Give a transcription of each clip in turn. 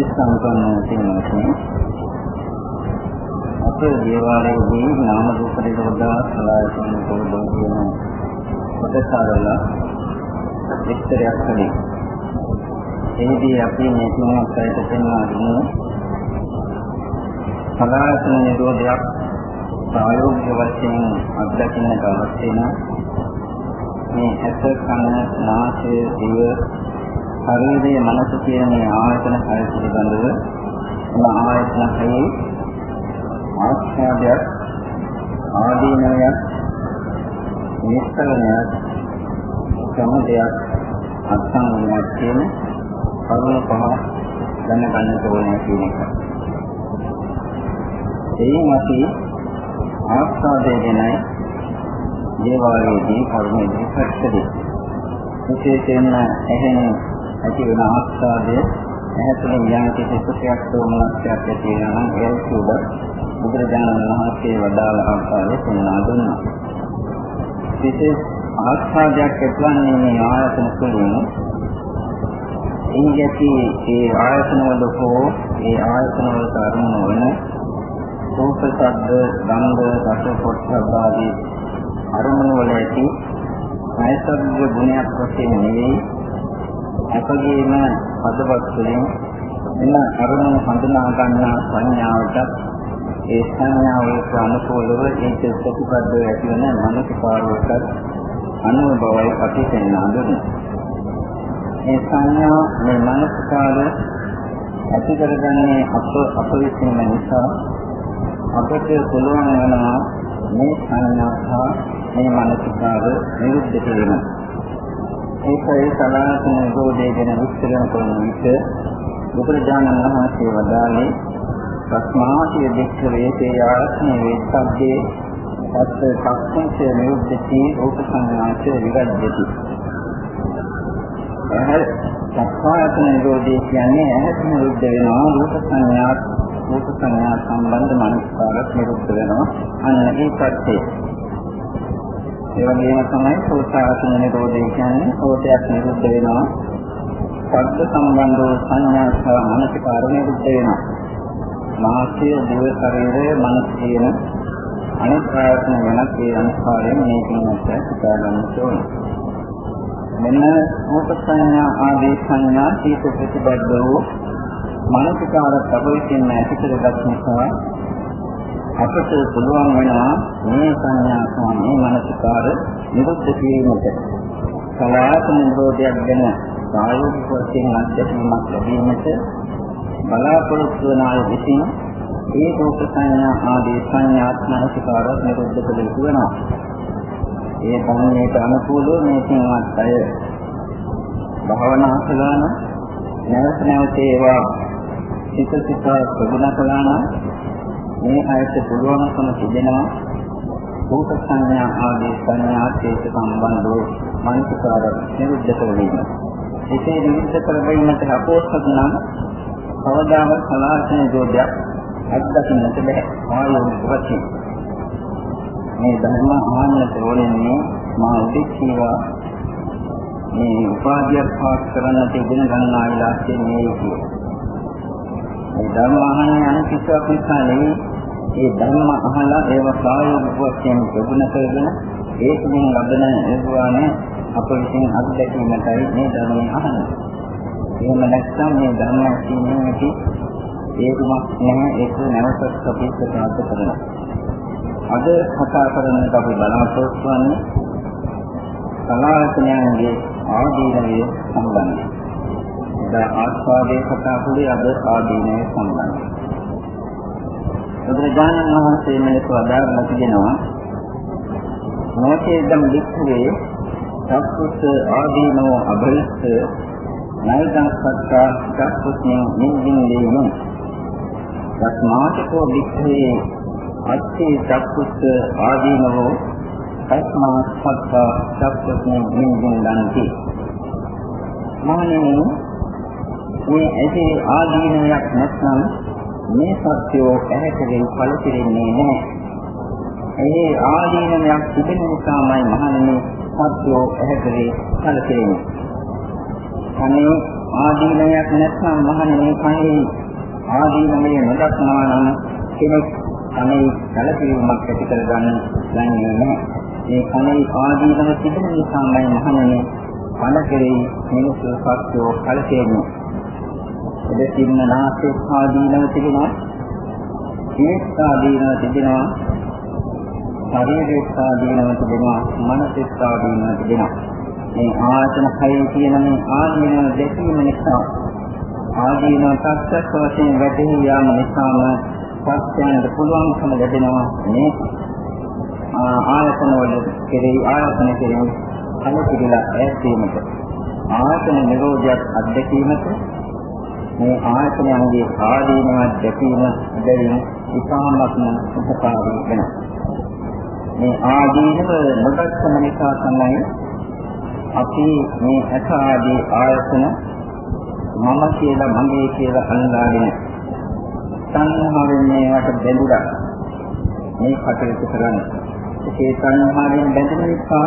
බුද්ධ සම්පන්න කෙනෙක්නේ අපේ දේවාලයේදී නාම රූප දෙකවදා සලආයතන පොදෝ කියන කොටසවල විස්තරයක් කළේ. එහිදී අපි මේ තුනක් අයට දෙන්නා දුන්නු සලආයතන නිරෝධයක් ප්‍රායෝගික වශයෙන් අත්දකින්නට අවශ්‍ය වෙන මේ ඇස කන නාසය දිව ශරීරයේ මනස කියන මේ ආයතන හය පිළිබඳව මේ ආයතන හයේ ආස්වාදයක් ආදීනයක් නිස්කලනයක් සමුදයක් අත්සන්නියක් කියන කරුණු පහ දැනගන්න ඕනේ කියන එක. එයින් අපි ආස්වාදයේ ගැනයි දේවාලයේදී කරුණු ඉදිරිපත් කළේ. විශේෂයෙන්ම එහෙම ඇති වෙන ආස්වාදය ඇහැතුලින් යන කිසි සුඛයක් දෝමනස්යක් ඇති වෙනවා නම් ඒ සුබ බුදුරජාණන් වහන්සේ වදාළ ආකාරය පෙන්වා දුන්නා. විශේෂ ආස්වාදයක් ඇතිවන්නේ මේ ආයතන තුළින් එහිදී ඒ ආයතන වල හෝ ඒ ආයතන වල අරමුණු වන රූප, ශබ්ද, ගන්ධ, රස, පොට්ටබ්බ ආදී අරමුණු වල ඇති නෛසර්ගික ගුණයක් වශයෙන් නෙවෙයි අපගේම පදවත් වලින් එන අරමුණු හඳුනා ගන්නා සංඥාවට ඒ සංඥාවට අනුකූලව ඒක ප්‍රතිපදව ඇති වෙන මනසකාරයකට අනුභවයි අපි පෙන්වා දුන්නේ. මේ සංඥා මේ මනසකාර ඇති කරගන්නේ අප අප විසින්ම නිසා අපට පුළුවන් වෙනවා මේ සංඥා සහ මේ මනසකාර නිරුද්ධ කිරීම. ඒකයි සලායතන නිරෝධය ගැන විස්තර කරන විට බුදුරජාණන් වහන්සේ වදාළේ ප්‍රස්මාතිය දෙක්ඛවේ තේ ආත්මේ වේත්තබ්බේ සත්‍ය සක්ෂංච නිරුද්ධති රූප සංඥාච විරජ්‍යති. එහෙත් සක්කායතන නිරෝධය කියන්නේ ඇහැට නිරුද්ධ වෙනවා රූප සංඥා රූප සංඥා සම්බන්ධ මනස්කාරත් නිරුද්ධ වෙනවා අන්න ඒ පැත්තේ ඒ වගේම තමයි සෝතාසන නිරෝධය කියන්නේ සෝතයක් නිරුද්ධ වෙනවා. ශබ්ද සම්බන්ධව සංඥා සහ මානසිකාර නිරුද්ධ වෙනවා. මාසය, දිව, ශරීරය, මනස කියන අනිත් ආයතන වෙනස් ඒ අනුස්කාරයෙන් මේකෙන් අපිට හිතා ගන්න ඕනේ. මෙන්න රූප සංඥා ආදී සංඥා සීත ප්‍රතිබද්ධ වූ මානසිකාර ප්‍රබෝධයෙන් ඇති කරගත් නිසා අපට පුළුවන් වෙනවා මේ සංඥා සහ මේ මනසිකාර නිරුද්ධ කිරීමට. සලායතන නිරෝධයක් ගැන ප්‍රායෝගික වශයෙන් අත්දැකීමක් ලැබීමට බලාපොරොත්තු වන අය විසින් ඒ රූප සංඥා ආදී සංඥාත් මනසිකාර නිරුද්ධ කළ යුතු වෙනවා. ඒ ධර්මයට අනුකූලව මේ සින්වත් අය භාවනා කළා නම් නැවත නැවත ඒවා සිත සිත ප්‍රගුණ කළා නම් මේ අයට පුළුවන්කම තිබෙනවා රූප සංඥා ආදී සංඥාත් ඒක සම්බන්ධව මානසිකාර නිරුද්ධ කරගන්න. ඒකේ නිරුද්ධ කරගන්නට අපෝසත් නම් කවදාවත් සලාසන දෝෂයක් අත්දකින්නට බැහැ. ආයෝනික වශයෙන්. මේ ධර්ම ආන්නත ඕනෙන්නේ මා උදෙක්ීවා මේ උපාධියක් පාස් කරන්නට ඉගෙන ගන්නා ඉලාස්සේ මේ කියේ. මේ ධර්ම අහන්නේ අනිත් කිසිවක් නිසා නෙවෙයි ඒ ධර්ම අහලා ඒව ප්‍රායෝගික වශයෙන් ප්‍රගුණ කරගෙන ඒ තුලින් ලබන නිර්වාණ අප විසින් අත්දැකීමටයි මේ ධර්මය අහන්නේ. එහෙම නැත්නම් මේ ධර්ම ඇසීමෙන් ඇති ඒකමක් නැහැ ඒක නැවතත් අපි ප්‍රකාශ කරනවා. අද කතා කරන්නට අපි බලාපොරොත්තු වන්නේ සලායතනයන්ගේ ආදීනයේ සම්බන්ධයි. දා ආස්වාදයේ කතා කළේ අද ආදීනයේ සම්බන්ධයි. බුදුරජාණන් වහන්සේ මෙලෙස වදාරලා තිබෙනවා නොචේදම් වික්ඛවේ සක්කුත් ආදීනෝ අභිස්ස නයිදං සත්තා සක්කුත්යෙන් නිදින්නේම යස්මාතකෝ වික්ඛවේ අත්ථි සක්කුත් ආදීනෝ තස්මා සත්තා සක්කුත්යෙන් නිදින්නන්ති මානෙනි මේ ඇති ආදීනයක් නැත්නම් මේ සත්‍යෝ ඇහැකෙන් පළතිරෙන්නේ නැහැ. ඒ ආදීනමක් තිබෙන නිසාමයි මහණෙනි සත්‍යෝ ඇහැකෙන් පළතිරෙන්නේ. අනේ ආදීනයක් නැත්නම් මහණෙනි කණේ ආදීනමේ නොදක්නා නම් කෙනෙක් කණේ කලකිරීමක් ඇති කරගන්න දන්නේ නැහැ. මේ කණේ ආදීනම තිබෙන නිසාමයි මහණෙනි කන කෙරෙහි මිනිස්සු සත්‍යෝ කලකිරෙන්නේ. එදෙසින් නාසයේ ආදීනම තිබෙනවා. කේස් ආදීනම තිබෙනවා. ශරීරයේ ආදීනම තිබෙනවා. මනසේ ආදීනම තිබෙනවා. මේ ආයතන හය කියන මේ ආදීනව දැකීම නිසා ආදීනව සත්‍යස් වශයෙන් වැටහි යාම නිසාම සත්‍යයන්ට පුළුවන්කම ලැබෙනවා මේ ආයතන වල කෙරෙහි ආයතන කෙරෙහි කලකිරීලා ඈත්වීමට ආයතන නිරෝධයක් අත්දැකීමට මේ ආයතනයන්ගේ ආදීනවත් දැකීම දෙයින් ඉතාමත්ම උපකාරී වෙනවා. මේ ආදීනව නොදක්කම නිසා තමයි අපි මේ ඇස ආදී ආයතන මම කියලා මගේ කියලා අල්ලාගෙන සංහාවෙන් මේවට බැඳුලා මේ කටයුතු කරන්නේ. ඒ සංහාවෙන් බැඳෙන නිසා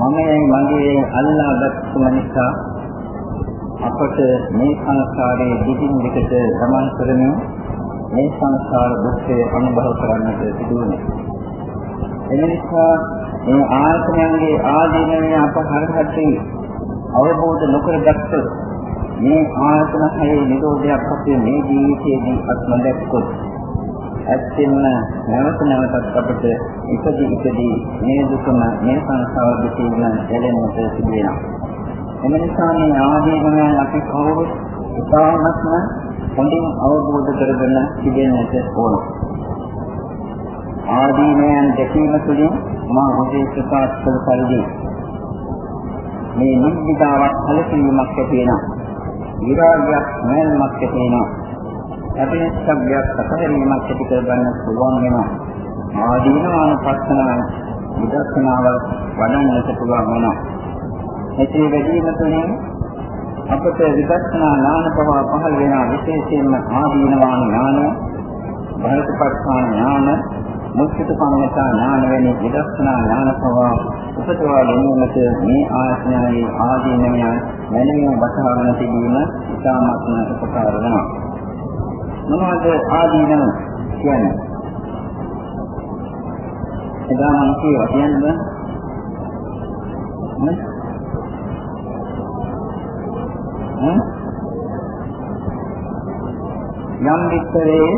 මමයි මගේ අල්ලාගත්තු නිසා අපට මේ සංසාරයේ දිගින් දිගට ගමන් කරමින් මේ සංසාර දුක්ඛය අනුභව කරන්නට සිදු වෙනවා. එනිසා මේ ආයතනයන්ගේ ආදීනවය අප හරහට අවබෝධ නොකරගත්ත මේ ආයතන හයේ නිරෝධයක් අපේ මේ ජීවිතයේදී අත්ම දැක්කොත් ඇත්තෙන්ම නැවත නැවතත් අපට ඉපදී ඉපදී මේ දුකම මේ සංසාර දුකේම එළෙන්නට සිදු වෙනවා. එම නිසා මේ ආදීනවයන් අපි කවුරුත් ඉතාමත්ම හොඳින් අවබෝධ කරගෙන තිබෙන්නට ඕන. ආදීනයන් දැකීම තුළින් මා හොඳේ ප්‍රකාශ කළ පරිදි මේ නිබ්බිදාවක් කලකිරීමක් ඇති වෙනවා. විරාගයක් නැල්මක් ඇති වෙනවා. අභිනස්සබ්බයක් අතහැරීමක් ඇති කරගන්න පුළුවන් වෙනවා. ආදීනවානුපස්සනාව විදර්ශනාව වඩන්නට පුළුවන් වෙනවා. මෙසේ වැඩිම තුළින් අපට විදර්ශනා ඥාන ප්‍රවාහ පහළ වෙනා විශේෂයෙන්ම ආදීනවාන ඥාන, භාරතපත්ථාන ඥාන මුක්තිත පඤ්ඤතා ඥාන වැනි විදර්ශනා ඥාන පවා උපතවා ගැනීමට මේ ආයතනයේ ආදීනමයන් මැනවින් වටහාගෙන තිබීම ඉතාමත්ම උපකාර වෙනවා. මොනවද ආදීනම කියන්නේ? එදා මම කියවා කියන්නේ යම් විතරේ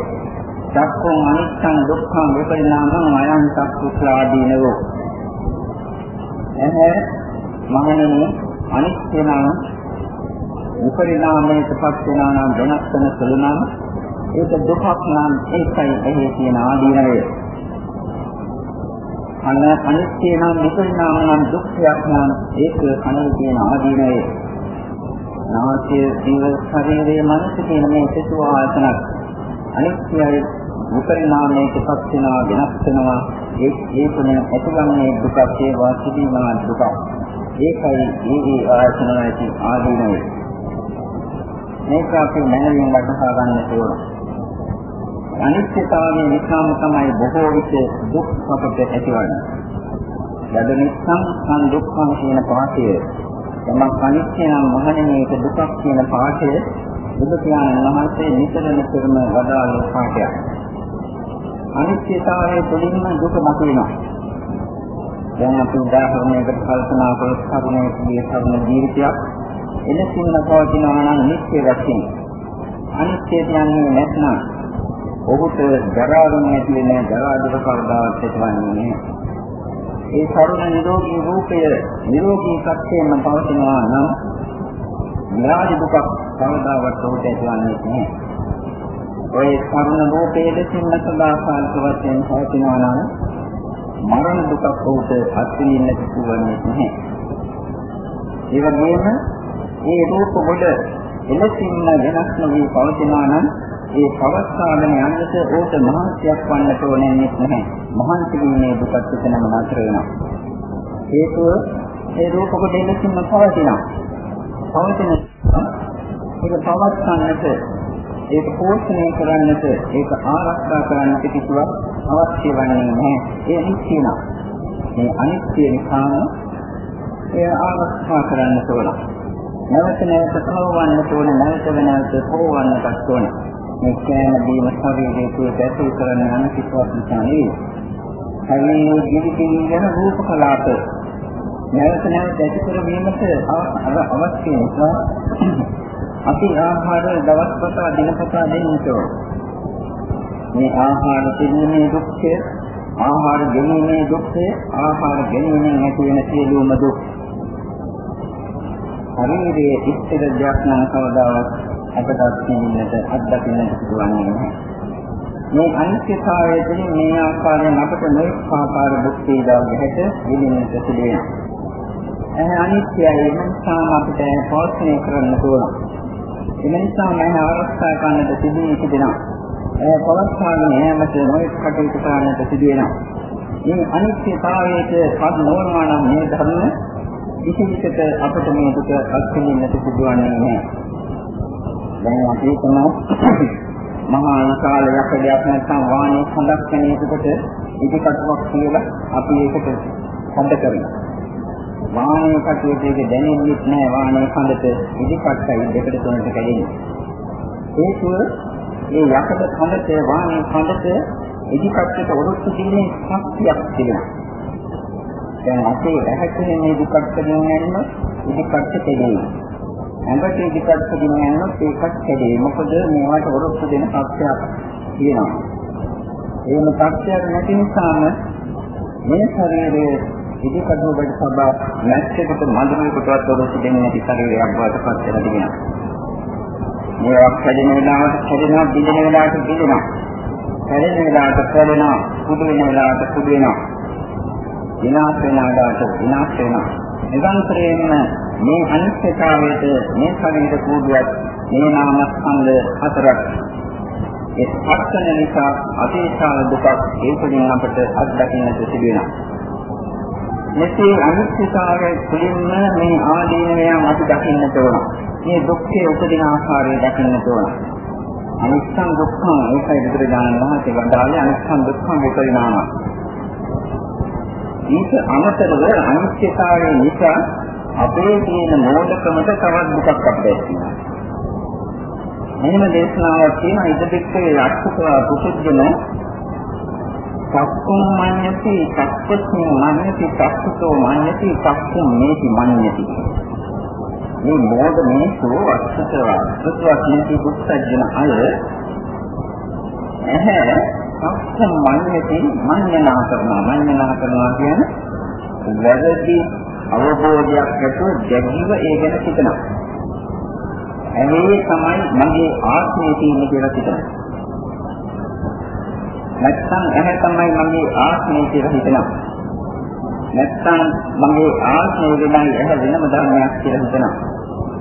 චක්කෝ අනිච්ඡං දුක්ඛං විපරිණාමං අයං චක්කුස්ලාදීනවෝ එහේ මහණෙනි අනිත්‍ය නම් විපරිණාමයට පත් වෙනා නම් වෙනස් වෙන සුළු නම් ඒක දුකක් නම් ඒකයි එහි තියෙන ආදීනවය. අන්න අනිත්‍ය නම් විපරිණාම නම් දුක්ඛයක් නම් ඒක කනේ තියෙන ආදීනවය. නාසය දිව ශරීරයේ මනස කියන මේ සිතු ආයතනක් අනිත්‍යයි විපරිණාමයකපත් වෙනවා වෙනස් වෙනවා. ඒ ඒකම ඇතිවන්නේ දුක ඒවා සිදීමා දුක ඒකයි ඒ ඒ ආයතන ඇති ආදීනය. මේක අපි මනමින් වටහා ගන්න ඕන. අනිත්‍යතාවයේ නිසාම තමයි බොහෝ විට දුක් අපට ඇතිවන්නේ. යද නිස්සං සං දුක්ඛං කියන පාඨය යමක් අනිත්‍ය නම් මහණෙනි ඒක දුකක් කියන පාඨය බුදු පියාණන් වහන්සේ නිතර නිතරම වදාළ පාඨයක්. අනිත්‍යතාවයේ තුළින්ම දුක මතුවෙනවා. දැන් අපි උදාහරණයකට කල්පනා කරොත් කරුණේ කියේ කරුණ ජීවිතයක් එලෙසින්ම පවතිනවා නම් නිත්‍ය වශයෙන්. අනිත්‍ය කියන්නේ නැත්නම් ඔහුට දරාගෙන නැති වෙන දරා දුක කවදාවත් ඇතිවන්නේ නැහැ. ඒ කරුණ නිරෝගී රූපය නිරෝගී සත්‍යයෙන්ම පවතිනවා නම් විරාජ දුකක් කවදාවත් උට ඇතිවන්නේ නැහැ. ඔය කරුණ රූපයේ දෙසින්ම සදාකාලික වශයෙන් පවතිනවා නම් මරණ දුකක් උට අත්විඳින්න සිදුවන්නේ නැහැ. ඒ වගේම මේ රූප වල එලෙසින්ම වෙනස් නොවි පවතිනවා නම් ඒ පවස්සාගෙන යන්නට ඕක මහන්සියක් වන්නට ඕනේ නැහැ. මහන්සි වීමේ දුකත් එතනම නතර වෙනවා. හේතුව ඒ රූප කොට එලෙසින්ම පවතිනවා. පවතින ඒක පවස්සන්නට ඒක පෝෂණය කරන්නට ඒක ආරක්ෂා කරන්නට කිසිවක් අවශ්‍ය වන්නේ නැහැ. ඒ නිත්‍යනා. මේ අනිත්‍ය නිසාම ඒ ආරක්ෂා කරන්න ඕන. නැවත නැවත පවවන්නට ඕන නැවත නැවත පවවන්නටත් ඕන. මේ කෑම බීම ශරීරයේ තුල ඇති කරන අනිත්‍යවත් නිසා නෙවෙයි. ශරීරයේ ජීවිතේ ගැන රූප කලාප නැවත නැවත ඇති කරවීමට අවශ්‍ය නිසා අපි ආහාර දවස්පතා දිනපතා දෙන්නට ඕන. මේ ආහාර දෙන්නේ දුක්ඛය, ආහාර ගැනීමේ දුක්ඛය, ආහාර ගැනීමෙන් ඇති වෙන සියලුම දුක්. ශරීරයේ ඉස්තර දෙයක් නම් කවදාවත් අපට දැනෙන්නට අත්දකින්නට පුළුවන්නේ නැහැ. මේ අනිත්‍යතාවයේදී මේ ආකාරයෙන් අපට නොඑක ආකාර දුක් වේදා ගැට විඳින්නට සිදුවෙනවා. එහේ අනිත්‍යයි නම් අපිට පෝෂණය කරන්න ඕන. ඒ නිසා මම ආරක්ෂා කරන්නට සිදුවී තිබෙනවා. ඒ පවත්වාගෙන යෑමට නොඑක කටයුතු කරන්නට සිදුවෙනවා. මේ අනිත්‍යතාවයට පද නොවනවා නම් මේ ධර්ම විශේෂිතට අපිට මේ දුක අත්විඳින්නට සිදුවන්නේ නැහැ. දැන් අපි තමයි මහා විශාල යකඩයක් නැත්නම් වාහනේ හඳක් කෙනෙකුට ඉදිකටුවක් කියලා අපි ඒකට හඳ කරනවා. වාහනේ කටුවේක දැනෙන්නේ නැහැ වාහනේ හඳට ඉදිකට්ටයි දෙකට තුනට කැඩෙන්නේ. ඒකව මේ යකඩ කඳට වාහනේ කඳට ඉදිකට්ටට ඔරොත්තු දෙන්නේ ශක්තියක් තිබෙනවා. දැන් අපේ ඇහැට මේ දුක්ඛයෙන් යනොත් ඉදිකට කෙරේ. ඇඟට ඉදිකට කෙරේ යනොත් ඒකත් කෙරේ. මොකද මේවට වරොත්තු දෙන සත්‍යයක් තියෙනවා. එහෙම සත්‍යයක් නැති නිසාම මේ ශරීරයේ ඉදිකට වලට සබා නැච්චකට මඳුරේකටවත් වරොත්තු දෙන්නේ නැති ශරීරයක් බවට පත් වෙලා තිබෙනවා. මේවා කැඩෙන වෙලාවට කැඩෙනවා, බිඳෙන වෙලාවට බිඳෙනවා. කැඩෙන වෙලාවට කැඩෙනවා, කුඩු වෙන වෙලාවට කුඩු වෙනවා. විනාශ වෙනාට විනාශ වෙනවා. නිරන්තරයෙන්ම මේ අනිත්‍යතාවයට මේ ශරීර කූඩුවක් මේ නාමස්කන්ධ හතරක් ඒ පස්සන නිසා අතීතාල දුකක් ඒකෙන් අපට අත්දකින්නට සිදුවෙනවා. මෙසේ අනිත්‍යතාවය තුළින්ම මේ ආදීනවයන් අපි දකින්නට ඕන. මේ දුක්ඛයේ උපදින ආකාරය දකින්නට ඕන. අනිත්‍ය දුක්ඛ ඒකයි බුදුරජාණන් වහන්සේ වදාළේ අනිත්‍ය දුක්ඛ විපරිණාමය. ඊට අමතරව අනිත්‍යතාවය නිසා අපේ තියෙන මෝඩකමට තවත් දුකක් අපදැක්කීම. මෙහෙම දේශනාවක් තියෙනවා ඉදදෙක්කේ අක්ෂකවා පුසුද්ධන සක්කුම් මඤ්ඤති සක්කුම් මඤ්ඤති සක්කුතෝ මඤ්ඤති සක්කුම් මේති මඤ්ඤති මේ මෝඩ මේසු අක්ෂකවා සත්‍යක් නැති දුක්සජන අය ඇහැ සත්‍ය මන්නේදී මඤ්ඤණා කරනවා මඤ්ඤණා කරනවා කියන්නේ වැරදි අවබෝධයක් නැතුව දැඩිව ඒ ගැන හිතනවා. ඇහි තමයි මගේ ආත්මය තියෙන්නේ කියලා හිතනවා. නැත්නම් ඇහැ තමයි මගේ ආත්මය කියලා හිතනවා. නැත්නම් මගේ ආත්මය වෙනයි ඇහැ වෙනම ධර්මයක් කියලා හිතනවා.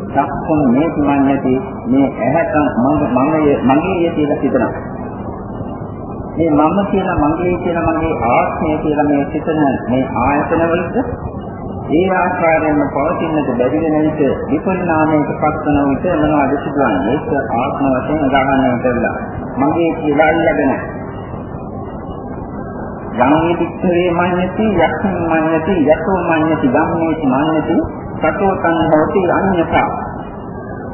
සක්කම් මේ මන්නේ මේ ඇහැ මම මගේ කියලා හිතනවා. මේ මම කියලා මගේ කියලා මගේ ආත්මය කියලා මේ සිතන මේ ආයතන වලට ඒ ආකාරයෙන්ම පවතිනට බැරි වෙන විට විපරිණාමයට පත්වන විට මොනවද සිදුවන්නේ? ඒක ආත්ම වශයෙන් උදාහරණය කරලා. මගේ කියලා අල්ලගෙන. යම්මේ පිටේ මඤ්ඤති යක්ඛන් මඤ්ඤති යතෝ මඤ්ඤති ගම්මේති මඤ්ඤති සතෝ තං හෝති අඤ්ඤතා.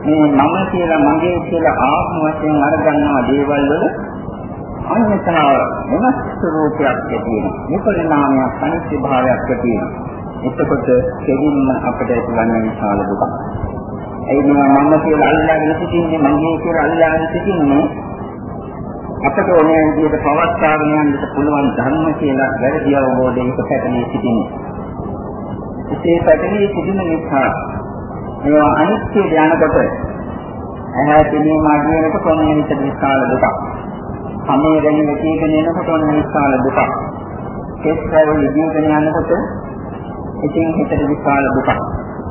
මේ මම කියලා මගේ කියලා ආත්ම වශයෙන් අරගන්නා දේවල් වල අන්‍යතාව වෙනස් ස්වરૂපයක් තියෙනවා. විපරිණාමයක් අනිත්‍ය භාවයක් තියෙනවා. එතකොට කෙලින්ම අපිට ඇතිවන්නේ විශාල දුකක්. ඒ නිසා මම කියලා අල්ලාගෙන සිටින්නේ මගේ කියලා අල්ලාගෙන සිටින්නේ අපට ඕනෑ විදිහට පවත්වාගෙන යන්නට පුළුවන් ධර්ම කියලා වැරදි අවබෝධයක පැටලී සිටින්නේ. ඒ පැටලී සිටින නිසා මේවා අනිත්‍ය ඥානකොට ඇහැ පිළිම අධ්‍යයනක කොන්නේ විතර විශාල දුකක්. සමය ගැන මෙතේගෙන එනකොට ඔන්න විශාල දුකක්. කෙස් වල ඉදිරියට යනකොට ඉතින් හිතට විශාල දුකක්.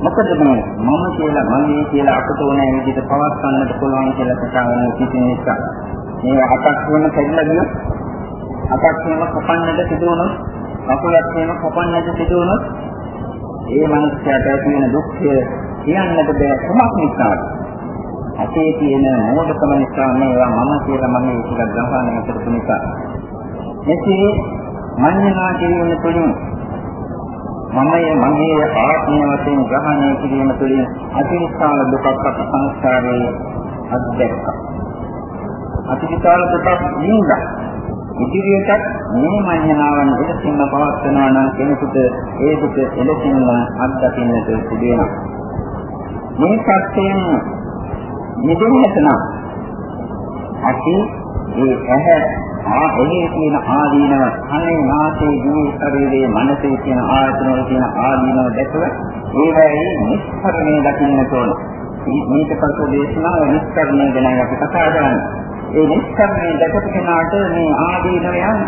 මොකද මේ මම කියලා මගේ කියලා අපට ඕන විදිහට පවත්වන්නට පුළුවන් කියලා කතාවන කිසිම නිසා. මේ අටක් වෙන කැඩලා ගියොත් අටක් වෙන කපන්නට සිදු වුණොත් අකුලක් වෙන කපන්නට සිදු වුණොත් ඒ මනුස්සයාට ඇති වෙන දුක්ඛය කියන්නට බෑ කොමක් නිසාද? අපේ තියෙන මෝඩකම නිසා මේවා මම කියලා මම ඒක ග්‍රහණය කරපු නිසා. මෙසේ මඤ්ඤණා කියන තුලින් මමයේ මගේ ආත්මය වශයෙන් ග්‍රහණය කිරීම තුළින් අතිවිශාල දුකක් අප සංස්කාරයේ අත්දැක්කා. අතිවිශාල දුකක් නින්දා. ඉදිරියටත් මේ මඤ්ඤණාවන් එලෙසින්ම පවත්වනවා නම් කෙනෙකුට ඒ දුක එලෙසින්ම අත්දකින්නට සිදුවෙනවා. මේ සත්‍යයෙන් නිදෙන්නට නම් අපි ඒ ඇහැ ආ එහි තියෙන ආදීනව කනේ නාසයේ දිවේ ශරීරයේ මනසේ තියෙන ආයතන වල තියෙන ආදීනව දැකලා ඒවැයි නිස්කරණය දකින්නට ඕන. මේක පසු දේශනාව නිස්කරණය ගැන අපි කතා කරන්නේ. ඒ නිස්කරණය දැකපු කෙනාට මේ ආදීනවයන්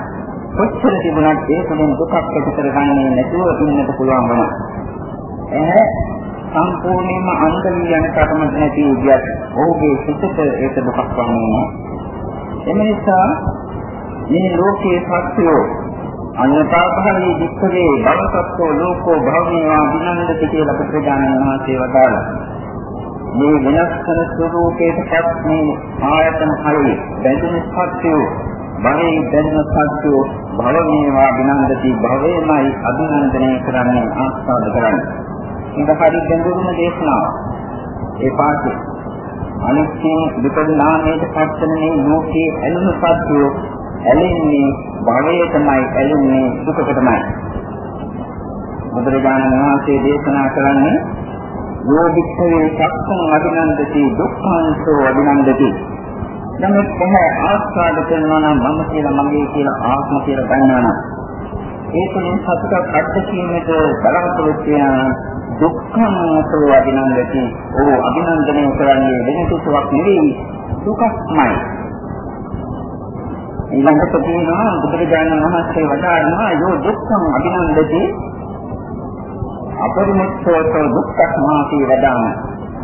කොච්චර තිබුණත් ඒ තුළින් දුකක් ඇති කරගන්නේ නැතුව ඉන්නට පුළුවන් වෙනවා. එහේ සම්පූර්ණයෙන්ම අන්ත වී යන කටමැද නැති විදියට ඔහුගේ සිතට ඒක දුකක් වන්නේ නැහැ. එම නිසා මේ ලෝකයේ සත්‍යෝ අඤ්ඤතාභාවී වික්ඛවේ භවසත්ත්ව ලෝකෝ භවමේවා විනන්දති කියලා පුත්‍රජානන් වහන්සේ වදාළා. මේ වෙනස් කරන ස්වરૂපයකටපත් මේ ආයතන හයේ බැඳුන සත්‍යෝ භවයේ බැඳුන සත්‍යෝ භවමේවා විනන්දති භවේමයි අභිනන්දනය කරන්නේ ආස්වාද කරන්නේ. මේක හරි ගැඹුරුම දේශනාවක්. ඒ පාඩේ අනිත්‍ය විපරිණාමයට පත්වන මේ ලෝකයේ ඇලුණු සත්‍යෝ ඇලෙන්නේ භවයටමයි ඇලෙන්නේ දුකටමයි. බුදුරජාණන් වහන්සේ දේශනා කරන්නේ යෝගික්ඛවේ සක්ඛං අභිනන්දති දුක්ඛංසෝ අභිනන්දති. නම් කොහේ ආස්වාද කරනවා නම් මම කියලා මගේ කියලා ආත්ම කියලා ගන්නවා නම් ඒ තුළින් සතුටක් අත්දැකීමට බලාපොරොත්තු වෙන දුක්ඛංසෝ අභිනන්දති. ඕ අභිනන්දනය කරන්නේ වෙන කිසිවක් නෙවෙයි. දුකක්මයි. ඊළඟට කියනවා බුදුරජාණන් වහන්සේ වදාළනවා යෝ දුක්ඛං අභිනන්දති. අපරිමිතෝ දුක්ඛමාති වදාන.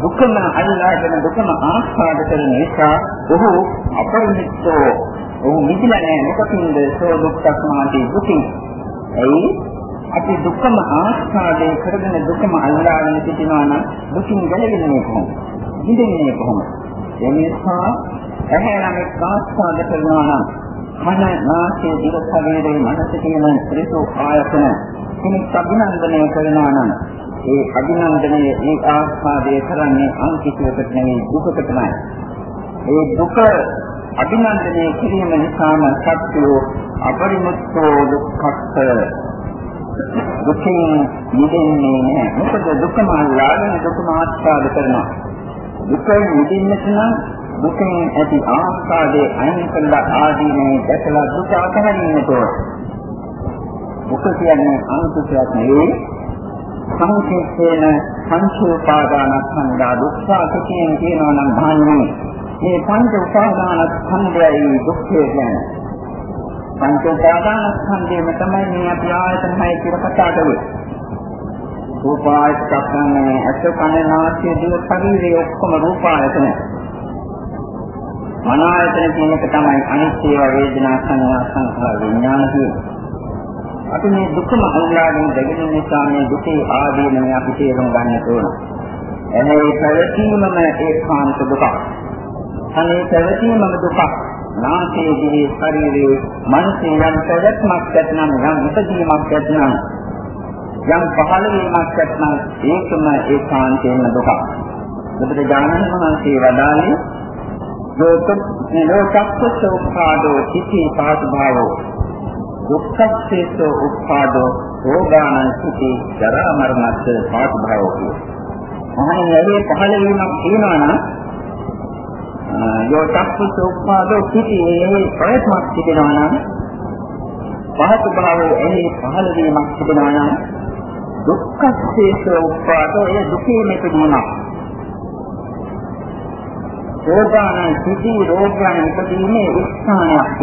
දුකම අල්ලාගෙන දුකම ආස්වාද කරන නිසා ඔහු අපරිමිතෝ ඔහු මිදිලා නැහැ. මොකකින්ද? සෝ දුක්ඛමාති දුකින්. එයි අපි දුකම ආස්වාදේ කරගෙන දුකම අල්ලාගෙන සිටිනවා නම් දුකින් ගැලවෙන්නේ කොහොමද? නිදෙන්නේ කොහොමද? ඒ නිසා ඇහැ නම් ආස්වාද කරනවා නම් මන නාසයේ දිව ශරීරයේ මනස කියන ත්‍රිසෝ ආයතන කෙනෙක් අභිනන්දනය කරනවා නම් ඒ අභිනන්දනයේ ඒ ආස්වාදය කරන්නේ අන්තිකයකට නෙවෙයි දුකකටමයි. ඒ දුක අභිනන්දනය කිරීම නිසාම සත්‍යෝ අපරිමුක්තෝ දුක්ඛස්ස දුකින් මිදෙන්නේ නැහැ. මොකද දුකම අල්ලාගෙන දුකම ආස්වාද කරනවා. දුකෙන් මිදෙන්නට නම් දුකෙන් ඇති ආස්වාදයේ අයින් කළා ආදීනේ දැකලා දුක අතහරින්නට ඕන. දුක කියන්නේ අනුසුතියක් නෙවෙයි. සංකේතේන පංචෝපාදානස්කන්ධා දුක්ඛ කියන කියනවා නම් භාන්නේ මේ පංච උපාදානස්කන්ධයයි දුක්ඛය කියන්නේ. පංච උපාදානස්කන්ධයම තමයි මේ අපි ආයතන හය කියලා කතා කරන්නේ. රූපායතන අස කන නාසය දිව ශරීරය ඔක්කොම රූපායතන. මන ආයතන කියන එක තමයි අනිත්‍ය වේදනා සංඥා සංඛාර විඥාන කියන්නේ. අපි මේ දුකම අල්ලාගෙන දෙගෙන නිසා මේ දුකේ ආදීනම අපි තේරුම් ගන්න ඕන. එනේ පැවතීමම ඒකාන්ත දුක. අනේ පැවතීමම දුක. නාසයේ දිවේ ශරීරයේ මනසේ යම් පැවැත්මක් ඇතනම් යම් ඉපදීමක් ඇතනම් යම් පහළ වීමක් ඇතනම් ඒකම ඒකාන්තයෙන්ම දුක. බුදුරජාණන් වහන්සේ වදාළේ ලෝකස්ස උපාදෝ තිති පාස්භාවෝ දුක්ඛස්සේසෝ උපාදෝ රෝගාණං සිටි ජරා මරණස්ස පාස්භාවෝ කිය. මහණෙනි පහළ වීමක් තියෙනවා නම් යෝතක්ඛස උපාදෝ සිටි මේ ප්‍රයත්නක් තිබෙනවා නම් පාස්භාවෝ එහි පහළ වීමක් තිබෙනවා නම් දුක්ඛස්සේසෝ උපාදෝ ඒ දුකේ මෙතනක් රෝගාන සිටි රෝගයන් ඉදීමේ ස්ථානයක්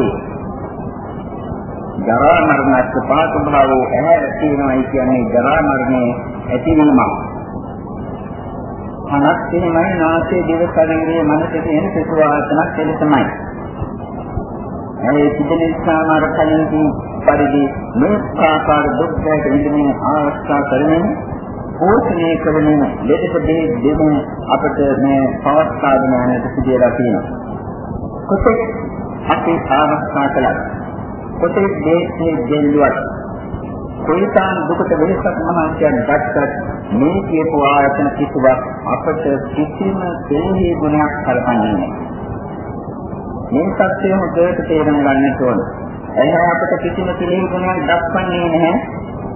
ජරා මරණත් පාතු භාවෝ ඇහැර තියෙනවායි කියන්නේ ජරා මරණේ ඇතිවීමක්. අනත් එහෙමයි නාසයේ දිව ශරීරයේ මනසේ තියෙන සිසු ආයතනක් එලෙසමයි. ඒ සිටින සාමාර කලින් පරිදි මේ ආකාර දුක් දැක විඳින අවස්ථා කරමින් පෝෂණය කරමින් ලෙඩකදී දෙමින් අපිට මේ පවත්වාගෙන යන්නට සිදුවලා තියෙනවා. කොතෙක් අපි ආරක්ෂා කළා. කොතෙක් දේශේ දෙල්ලුවත් කොයිතරම් දුකට වෙනසක් මහන්සියක් ගත්තත් මේ කියපු ආයතන කිසිවක් අපට කිසිම දෙහි ගුණයක් කරපන්නේ නැහැ. මේ සත්‍යය හොඳට තේරුම් ගන්නට ඕන. එහේ අපට කිසිම දෙහි ගුණයක් දක්වන්නේ නැහැ.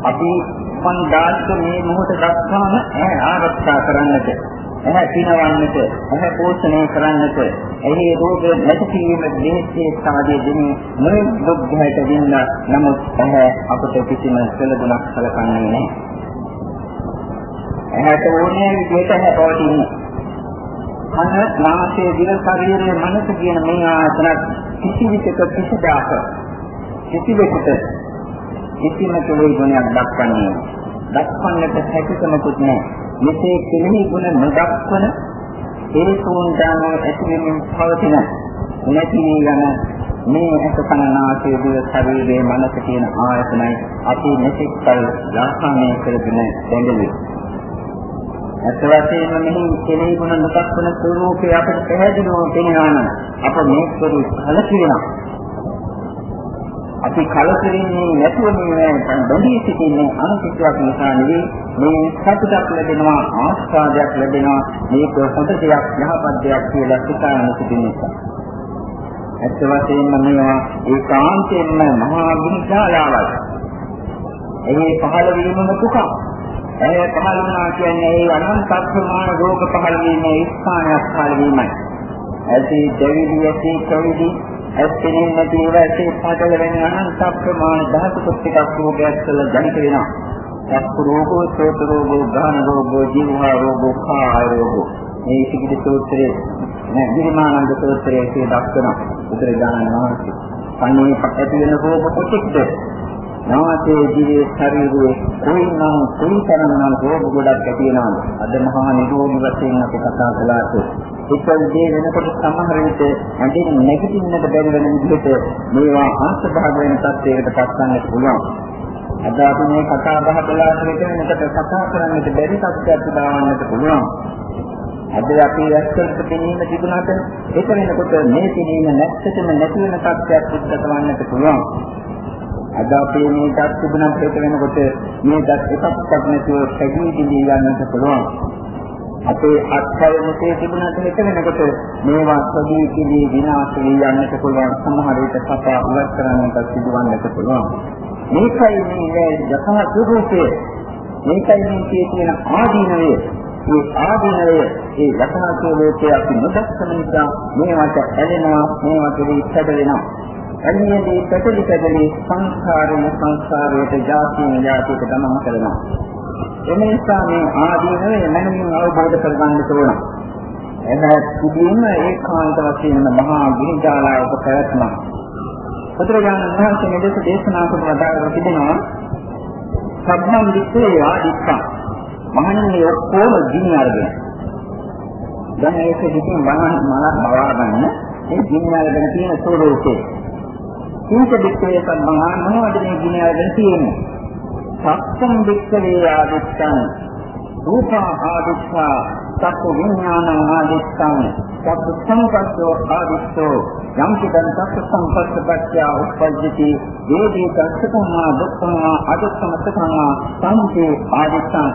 අපි මන් දාස්ක මේ මොහොත දක්වාම ආරක්ෂා කරන්නට එහේ පිනවන්නට, එහේ පෝෂණය කරන්නට, එහි රෝග නැති කිරීම දෙහිසේ සාදී දෙන්නේ මේ දුක් ගැට දින්න නමුත් එහේ අපට කිසිම සැලදුණක් සලකන්නේ නැහැ. එහේට ඕනේ විදිහට එහේ පවතින්නේ. කන, නාසය, දිව, ශරීරය, මනස කියන මේ ආයතන කිසිවිටක කිසිදාක කිසිවෙකුට කිසිම කෙලෙස් ගුණයක් දක්වන්නේ දක්වන්නට හැකියාවකුත් නැහැ. මෙසේ කෙනෙහි ගුණ නොදක්වන ඒ සෝන්දාන ඇතිවෙමින් පවතින නැති යන මේ අසකනාසයේ දිව ශරීරයේ මනස කියන ආයතනයි අපි මෙතෙක් කල ලාභාමය කරගෙන දැඟලුවේ. අත් වශයෙන්ම මෙහි කෙනෙහි ගුණ නොදක්වන ස්වરૂපය අපට පැහැදිලිව පෙනෙනවා නම් අප මේ ස්වરૂප කලකිරෙනවා. අපි කලකිරීමේ නැතුව මේ බැඳී සිටින්නේ අනුකිතයක් නිසා නෙවෙයි මේ සතුටක් ලැබෙනවා ආස්වාදයක් ලැබෙනවා. මේක හොඳ දෙයක් යහපත් දෙයක් කියලා සිතාන සිටින නිසා ඇත්ත වශයෙන්ම මේවා ඒකාන්තයෙන්ම මහා විඥාලාවයි එහි පහළ වීමම දුක. එහි පහළ වුණා කියන්නේ ඒ අනන්ත ප්‍රමාණ රෝග පහළ වීමේ ස්ථානයක් පහළ වීමයි. ඇති දෙවිදි ඇති කවිදි ඇත්තෙන්නේ නැති ඒවා ඇත්තේ පාඩල වෙන අනන්ත ප්‍රමාණ ධාතු කුක්කක් රෝගයක් වල ජනිත වෙනවා. චක්කු රෝගෝ, සෝත රෝගෝ, ගාන රෝගෝ, ජීවහා රෝගෝ, කාය රෝගෝ. මේ පිටිදි සූත්‍රයේ නෑ විරිමානන්ද සූත්‍රයේ ඒ දක්වනවා. බුදුරජාණන් වහන්සේ. කන්නේ ඇති වෙන රෝග කොටෙක්ද? නාසයේ දිවේ ශරීරයේ කොයිනම් කොයිතරම්නම් රෝග ගොඩක් ඇති වෙනවද? අද මහා නිරෝධි වශයෙන් අපි කතා කළාට එක්කල් දේ වෙනකොට සමහර විට ඇඳින් නැගිටින්නට බැරි වෙන විදිහට මේවා ආස්භාග වෙන තත්යකට පත්වන්නට පුළුවන්. අද අපි මේ කතා බහ කළාට මෙතනකට කතා කරන්නට බැරි තත්ත්වයක් දාවන්නට පුළුවන්. අද අපි ඇත්තට පෙනීම තිබුණාට ඒක වෙනකොට මේ පෙනීම නැත්තටම නැති වෙන තත්ත්වයක් උද්ගත වන්නට පුළුවන්. අද අපේ මේ දත් තිබුණත් ඒක වෙනකොට මේ දත් එකක්වත් නැතුව පැගී දිලී යන්නට පුළුවන්. අපේ අත්හය මුතේ තිබුණත් එක වෙනකොට මේවා සදී කිලී විනාශ වී යන්නට පුළුවන්. සමහර විට සපා ඉවත් කරන්නට සිදුවන්නට පුළුවන්. මේකයි මේ යථා ස්වરૂපය මේකයි මේ කියන ආදීනවය මේ ආදීනවය ඒ යථා ස්වરૂපය අපි නොදක්කම නිසා මේවට ඇලෙනවා මේවට ඉස්සඩ වෙනවා. අනියදී පැටලි පැටලි සංස්කාරයෙන් සංස්කාරයට ජාතියෙන් ජාතියට ගමන් කරනවා එම නිසා මේ ආදීනවේ මනමින් අවබෝධ කරගන්න ඕන. එහෙත් කුදීම ඒකාන්ත වශයෙන් මහා ගිනිජාලාවක පැවැත්ම. බුදුරජාණන් වහන්සේ මෙලෙස දේශනා කොට වදාළා තිබෙනවා සම්මන් විත්තේ ආදිත්තා. මහණෙනි ඔක්කොම ගිනි අරගෙන. දැන් ඒක දිකින් බලන්න මලක් බවා ගන්න මේ ගිනි අරගෙන තියෙන ස්වරූපේ. කීක විත්තේ සම්මහා මොනවද මේ ගිනි අරගෙන තියෙන්නේ? සක්සම් වික්කවේ ආදිත්තං. රූපා ආදිත්තා සක්ක විඥාන ආදිත්තං. සක්ක සංකස්සෝ ආදිත්තෝ. යම් කිදං සක්ක සංකස්සපච්චය උප්පජ්ජති වේදී සක්කමා දුක්ඛමා අදුක්ඛම සකමා සංකේ ආදිත්තං.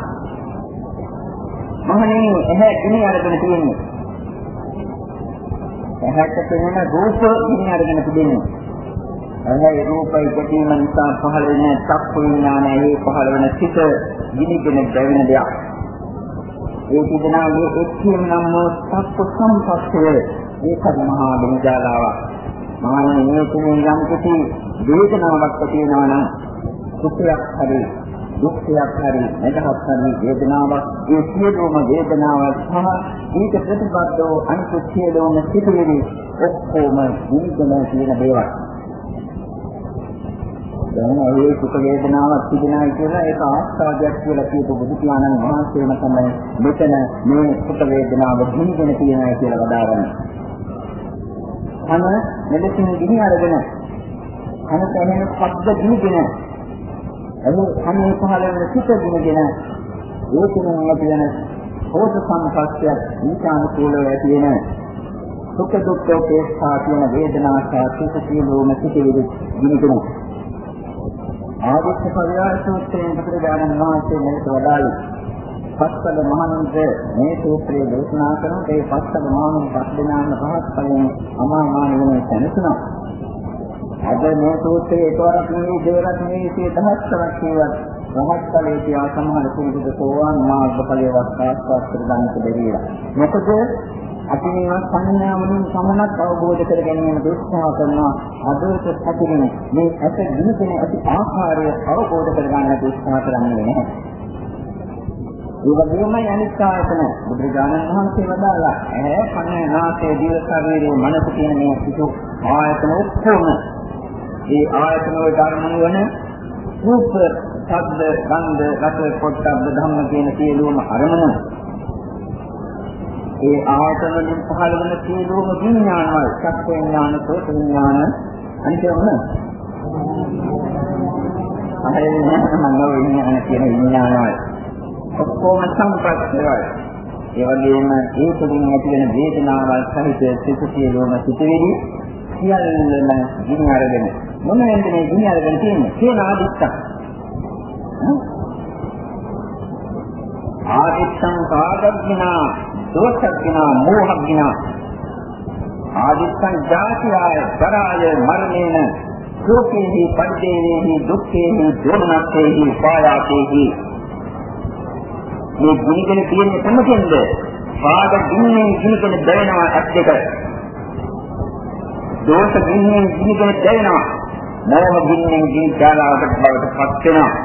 මහණෙනි එහැ ගිනි අරගෙන තියෙන්නේ. එහැට පෙනෙන රූප ගිනි අරගෙන තිබෙන්නේ එහේ රූප ඉදීම නිසා පහළ වෙන චක්කු විඥානයේ පහළ වෙන සිත විනිගෙන දැවෙන දෙයක්. ඒ තිබෙනාගේ එක්කම නම් චක්කු සම්පස්සේ ඒකම මහා බුද්ධාලාවක්. මහාන නියතමින් යම් කිසි වේදනාවක් තියෙනවා නම් සුඛයක් හරි දුක්ඛයක් හරි නැදහස් හරි වේදනාවක් ඒ සියලුම වේදනාවක් සහ ඊට ප්‍රතිබද්ධව අනිත් සියලුම සිතුවිලි ඔක්කොම නිදන කියන දේවල්. දැන් ඒ සුඛ වේදනාවක් තිබෙනවා කියලා ඒක ආස්වාදයක් කියලා කියපු බුදු පියාණන් වහන්සේම තමයි මෙතන මේ සුඛ වේදනාව හිමිගෙන තියෙනවා කියලා වදාරන්නේ. අන මෙලෙසින් ගිනි අරගෙන අන තැනෙන ශබ්ද ගිනිගෙන එහි අනේ පහළ වෙන සිත ගිනිගෙන ඒකෙන් ඇති වෙන හෝත සම්පස්සය ඊටානුකූලව ඇති වෙන සුඛ දුක්ඛ උපේක්ෂා කියන වේදනා සහ සුඛ සියලුම සිටිවිලි ගිනිගෙන ආදිත්‍ය පරියාය සූත්‍රයෙන් බුදුරජාණන් වහන්සේ මෙලෙස වදාළේ පස්වල මහණුන්ට මේ සූත්‍රය දේශනා කරන ඒ පස්වල මහණුන් පස් දෙනාම පහත් ඵලයෙන් අමා මහ නිවන සැනසුණා. අද මේ සූත්‍රයේ එකවරක් නෙවෙයි දෙවරක් නෙවෙයි සිය දහස්වරක් කියවත් රහත් ඵලයේ තියා සමහර කෙනෙකුට සෝවාන් මාර්ග ඵලයේ වස්තාස්වාස් කර ගන්නට බැරි වෙලා. මොකද අපි මේවා සංඥා වලින් සමනක් අවබෝධ කර ගැනීම උත්සාහ කරනවා අදට ඇතිවෙන මේ ඇත දිනකෙන ඇති ආකාරය අවබෝධ කර ගන්නට උත්සාහ කරන්නේ නැහැ. ඒ වගේමයි අනිත් ආයතන බුදුරජාණන් වහන්සේ වදාළා ඇහැ කන නාසය දිව ශරීරය මනස කියන මේ සිසු ආයතන ඔක්කොම ඒ ආයතන වල ධර්ම වන රූප, ශබ්ද, ගන්ධ, රස, පොට්ටබ්බ ධම්ම කියන සියලුම අරමුණු ඒ ආයතන වලින් පහළ වෙන සියලුම විඥානවල චක්ක විඥාන, සෝත විඥාන අනිත් මොන? අහේ මනෝ විඥාන කියන විඥානවල ඔක්කොම සම්ප්‍රත්‍යවල ඒ වගේම ඒ තුලින් ඇති වෙන වේදනාවල් සහිත සිත සියලුම සිතෙවිලි සියල්ලම ගිනි අරගෙන මොන වෙනද මේ ගිනි අරගෙන තියෙන්නේ කියන ආදිත්තක් ආදිත්තං කාගග්ගිනා දෝෂග්ගිනා මෝහග්ගිනා ආදිත්තං ජාතිය කරාය මරණේන සෝකේහි පණ්ඩේහි දුක්ඛේහි දෝමනස්සේහි පායාතේහි මේ ගිනිගෙන තියෙන්නේ කොහොමද? පාද ගින්නෙන් ගිනිගෙන දැවෙනවා ඇස් දෙක. දෝෂ ගින්නෙන් ගිනිගෙන දැවෙනවා. මෝහ ගින්නෙන් ගිනි ජාලාවට බවට පත් වෙනවා.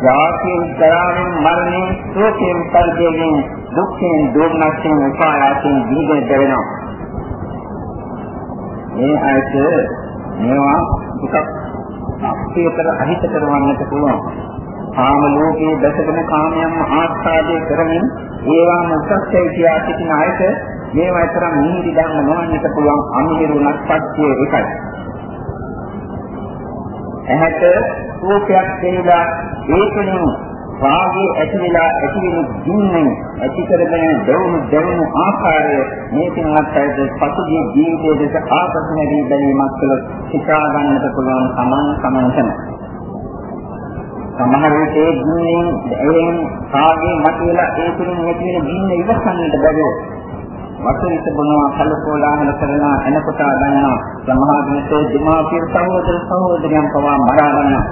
ජාතියෙන් කරාවෙන් මරණයෙන් ශෝකයෙන් පරිදේයෙන් දුක්ඛයෙන් දෝමනස්යෙන් උපායාසයෙන් ගිනිගෙන දැවෙනවා. මේ ආයත මේවා දුක අපේතර අහිත කරවන්නට පුළුවන්. කාම ලෝකයේ දැසගෙන කාමයන් ආස්වාදයේ කරමින් ඒවාම සත්‍යය කියා සිටින අයට මේවා තරම් නිහිරි ධර්ම නොවන්නට පුළුවන් අමිහිරුණක් සත්‍යය එකයි. ඇහැට රූපයක් දෙලා ඒකෙන් රාගයේ ඇතිවිලා ඇතිවෙන දින්නෙන් ඇති කරගෙන දවුණු දවුණු ආකාරය මේකෙන් අත්හැරද පසුගිය ජීවිතයේ දෙස ආපසු නැගී බැලීමක් කළ සිතා ගන්නට පුළුවන් සමන් සමන්තන. සමහර විට ඒ ගින්නෙන් එයෙන් කාගේ මතුවලා ඒ තුලින් ඇති වෙන ගින්න ඉවසන්නට බැහැ. වතුරිත බොනවා කලකෝලාහල කරනවා එනකොට ගන්නවා සමහර විට දෙමාපිය සහෝදර සහෝදරයන් පවා මරා ගන්නවා.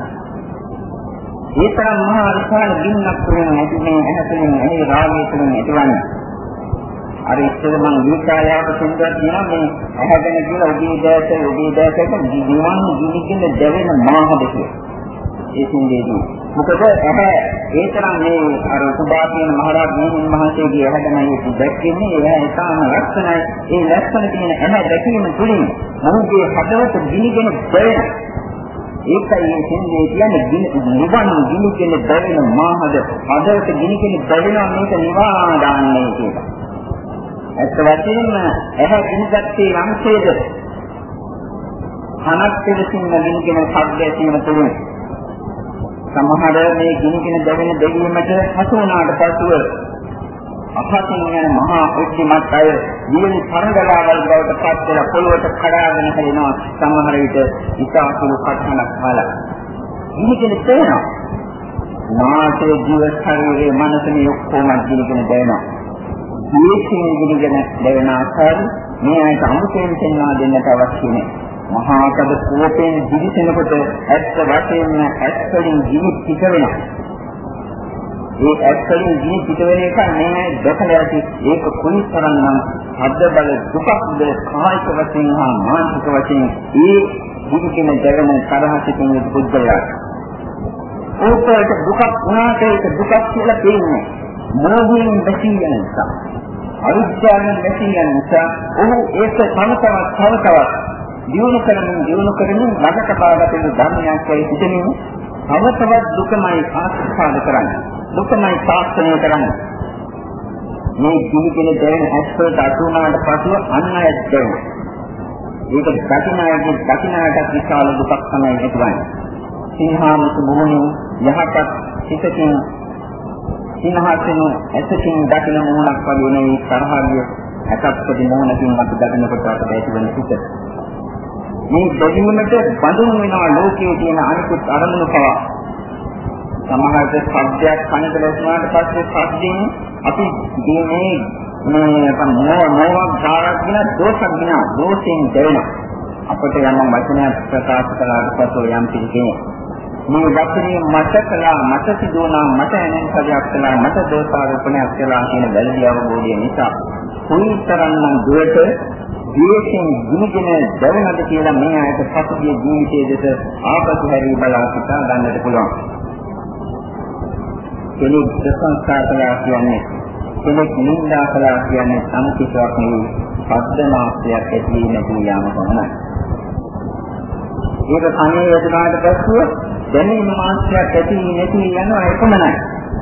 ඒ තරම් මහා විශාල ගින්නක් තුලින් ඇති මේ ඇහැතුලින් එහි රාගය තුලින් ඇතිවන්නේ. අර ඉස්සර මම විචාරයක සින්දුවක් කියනවා මේ ඇහැගෙන කියලා උදී දැස උදී දැසක දිවන් ගිනිගෙන දැවෙන මාහද කියලා. ඒ සින්දේදී. මොකද ඇහැ ඒ තරම් මේ අර සුභා කියන මහරහත් මිනින් මහසේගේ ඇහැගෙන දැක්කන්නේ එයා ඒකාම ලක්ෂණයි. ඒ ලක්ෂණ තියෙන ඇහැ දැකීම තුළින් මොහුගේ හදවත ගිනිගෙන දැවෙන ඒකයි මේ සින්දේ කියන්නේ නිවන් ගිනිගෙන දැවෙන මාහද හදවත ගිනිගෙන දැවෙනවා මේක නිවා දාන්නේ කියලා. ඇත්ත වශයෙන්ම ඇහැ ගිනිගත්තේ යම්සේද කනක් පිළිසින්න ගිනිගෙන ශබ්ද ඇසීම තුළින් සමහර මේ ගිනිගෙන දැවෙන දෙවියන්ට හසු වුණාට පසුව අහසින් යන මහා උච්චමත් අය දියුණු තරඟලාවල් බවට පත් වෙලා පොළොවට කඩාගෙන හැලෙනවා. සමහර විට ඉතාසුළු කටහඬක් කාලා ගිනිගෙන තේනවා නාසයේ ජීව ශරීරයේ මනසනේ ඔක්කොම ගිනිගෙන දැවෙනවා දීක්ෂින් ගිනිගෙන දැවෙන ආකාරය මේ අයට අමුතෙන් පෙන්වා දෙන්නට අවශ්‍ය නැහැ. මහා කඩ කෝපෙන් දිවිසෙනකොට ඇත්ත වශයෙන්ම ඇත්තලින් දිවි පිට වෙනවා. ඒ ඇත්තලින් දිවි පිට වෙන එක නෑ දැකලා ඇති ඒක කුණිතරන්නම් අද්ද බල දුකක්ද කායික වශයෙන් හා මානසික වශයෙන් ඒ දිවිකෙන දැවෙන තරහසිතින් පුද්ගලයා. ඕකට දුකක් වුණාට ඒක දුකක් කියලා පේන්නේ. මොනවාකින් බැසී යන නිසා. අවිද්‍යාවෙන් බැසී යන නිසා ඔහු ඒක තම තවත් තව තවත් දියුණු කරමින් දියුණු කරමින් ළඟට පාගත යුතු ධර්මයක් වයි සිටිනින් අවතවත් දුකමයි ආස්වාද කරන්නේ. දුකමයි සාක්ෂණය කරන්නේ. මේ ජීවිතේ දැනෙන ඇස්වලට අතුනාට පසුව අන්න ඇත්තේ. ඒක දකිනාගේ දකිනාට විශාල දුකක් තමයි ඇතිවන්නේ. සිංහාමතු මොහොනින් යහපත් සිතකින් සිංහාසන ඇසකින් දකින මොහොනක් වගේ නෙවෙයි තරහිය ඇකප්පටි මොහොනකින් මත දකිනකොට අපට ඇතිවන සිත. මේ බැඳීමට බඳුන් වෙනවා ලෝකයේ තියෙන අනිකුත් අරමුණු පවා. සමහරට සබ්දයක් කනට ලැබුණාට පස්සේ සබ්දයෙන් අපි මේ මේ මොනවාක් ධාරක් වෙන දෝෂක් වෙන දෝෂයෙන් දෙවෙනවා. අපට යම් වචනයක් ප්‍රකාශ කළාට පසු යම් පිළිකේ මේ වචනේ මට කළා මට සිදුවනා මට එනන් කඩයක් කළා මට දෝෂාරෝපණයක් කළා කියන වැරදි අවබෝධය නිසා කුයිතරන්නම් දුරට ද්වේෂයෙන් ගිනිගෙන දැවෙනද කියලා මේ ආයත පසුගිය ජීවිතයේ දෙස ආපසු හැරී බලා සිතා ගන්නට පුළුවන්. කෙනෙක් ප්‍රශංසා කළා කියන්නේ කෙනෙක් නින්දා කළා කියන්නේ සම්පූර්ණයක් නෙවෙයි පද්දනාස්යක් ඇති නැති යාම පමණයි. ඒක කණේ වේදනාවට පස්සුව දැනීම මාත්‍රයක් ඇති නැති යනවා එකමනයි.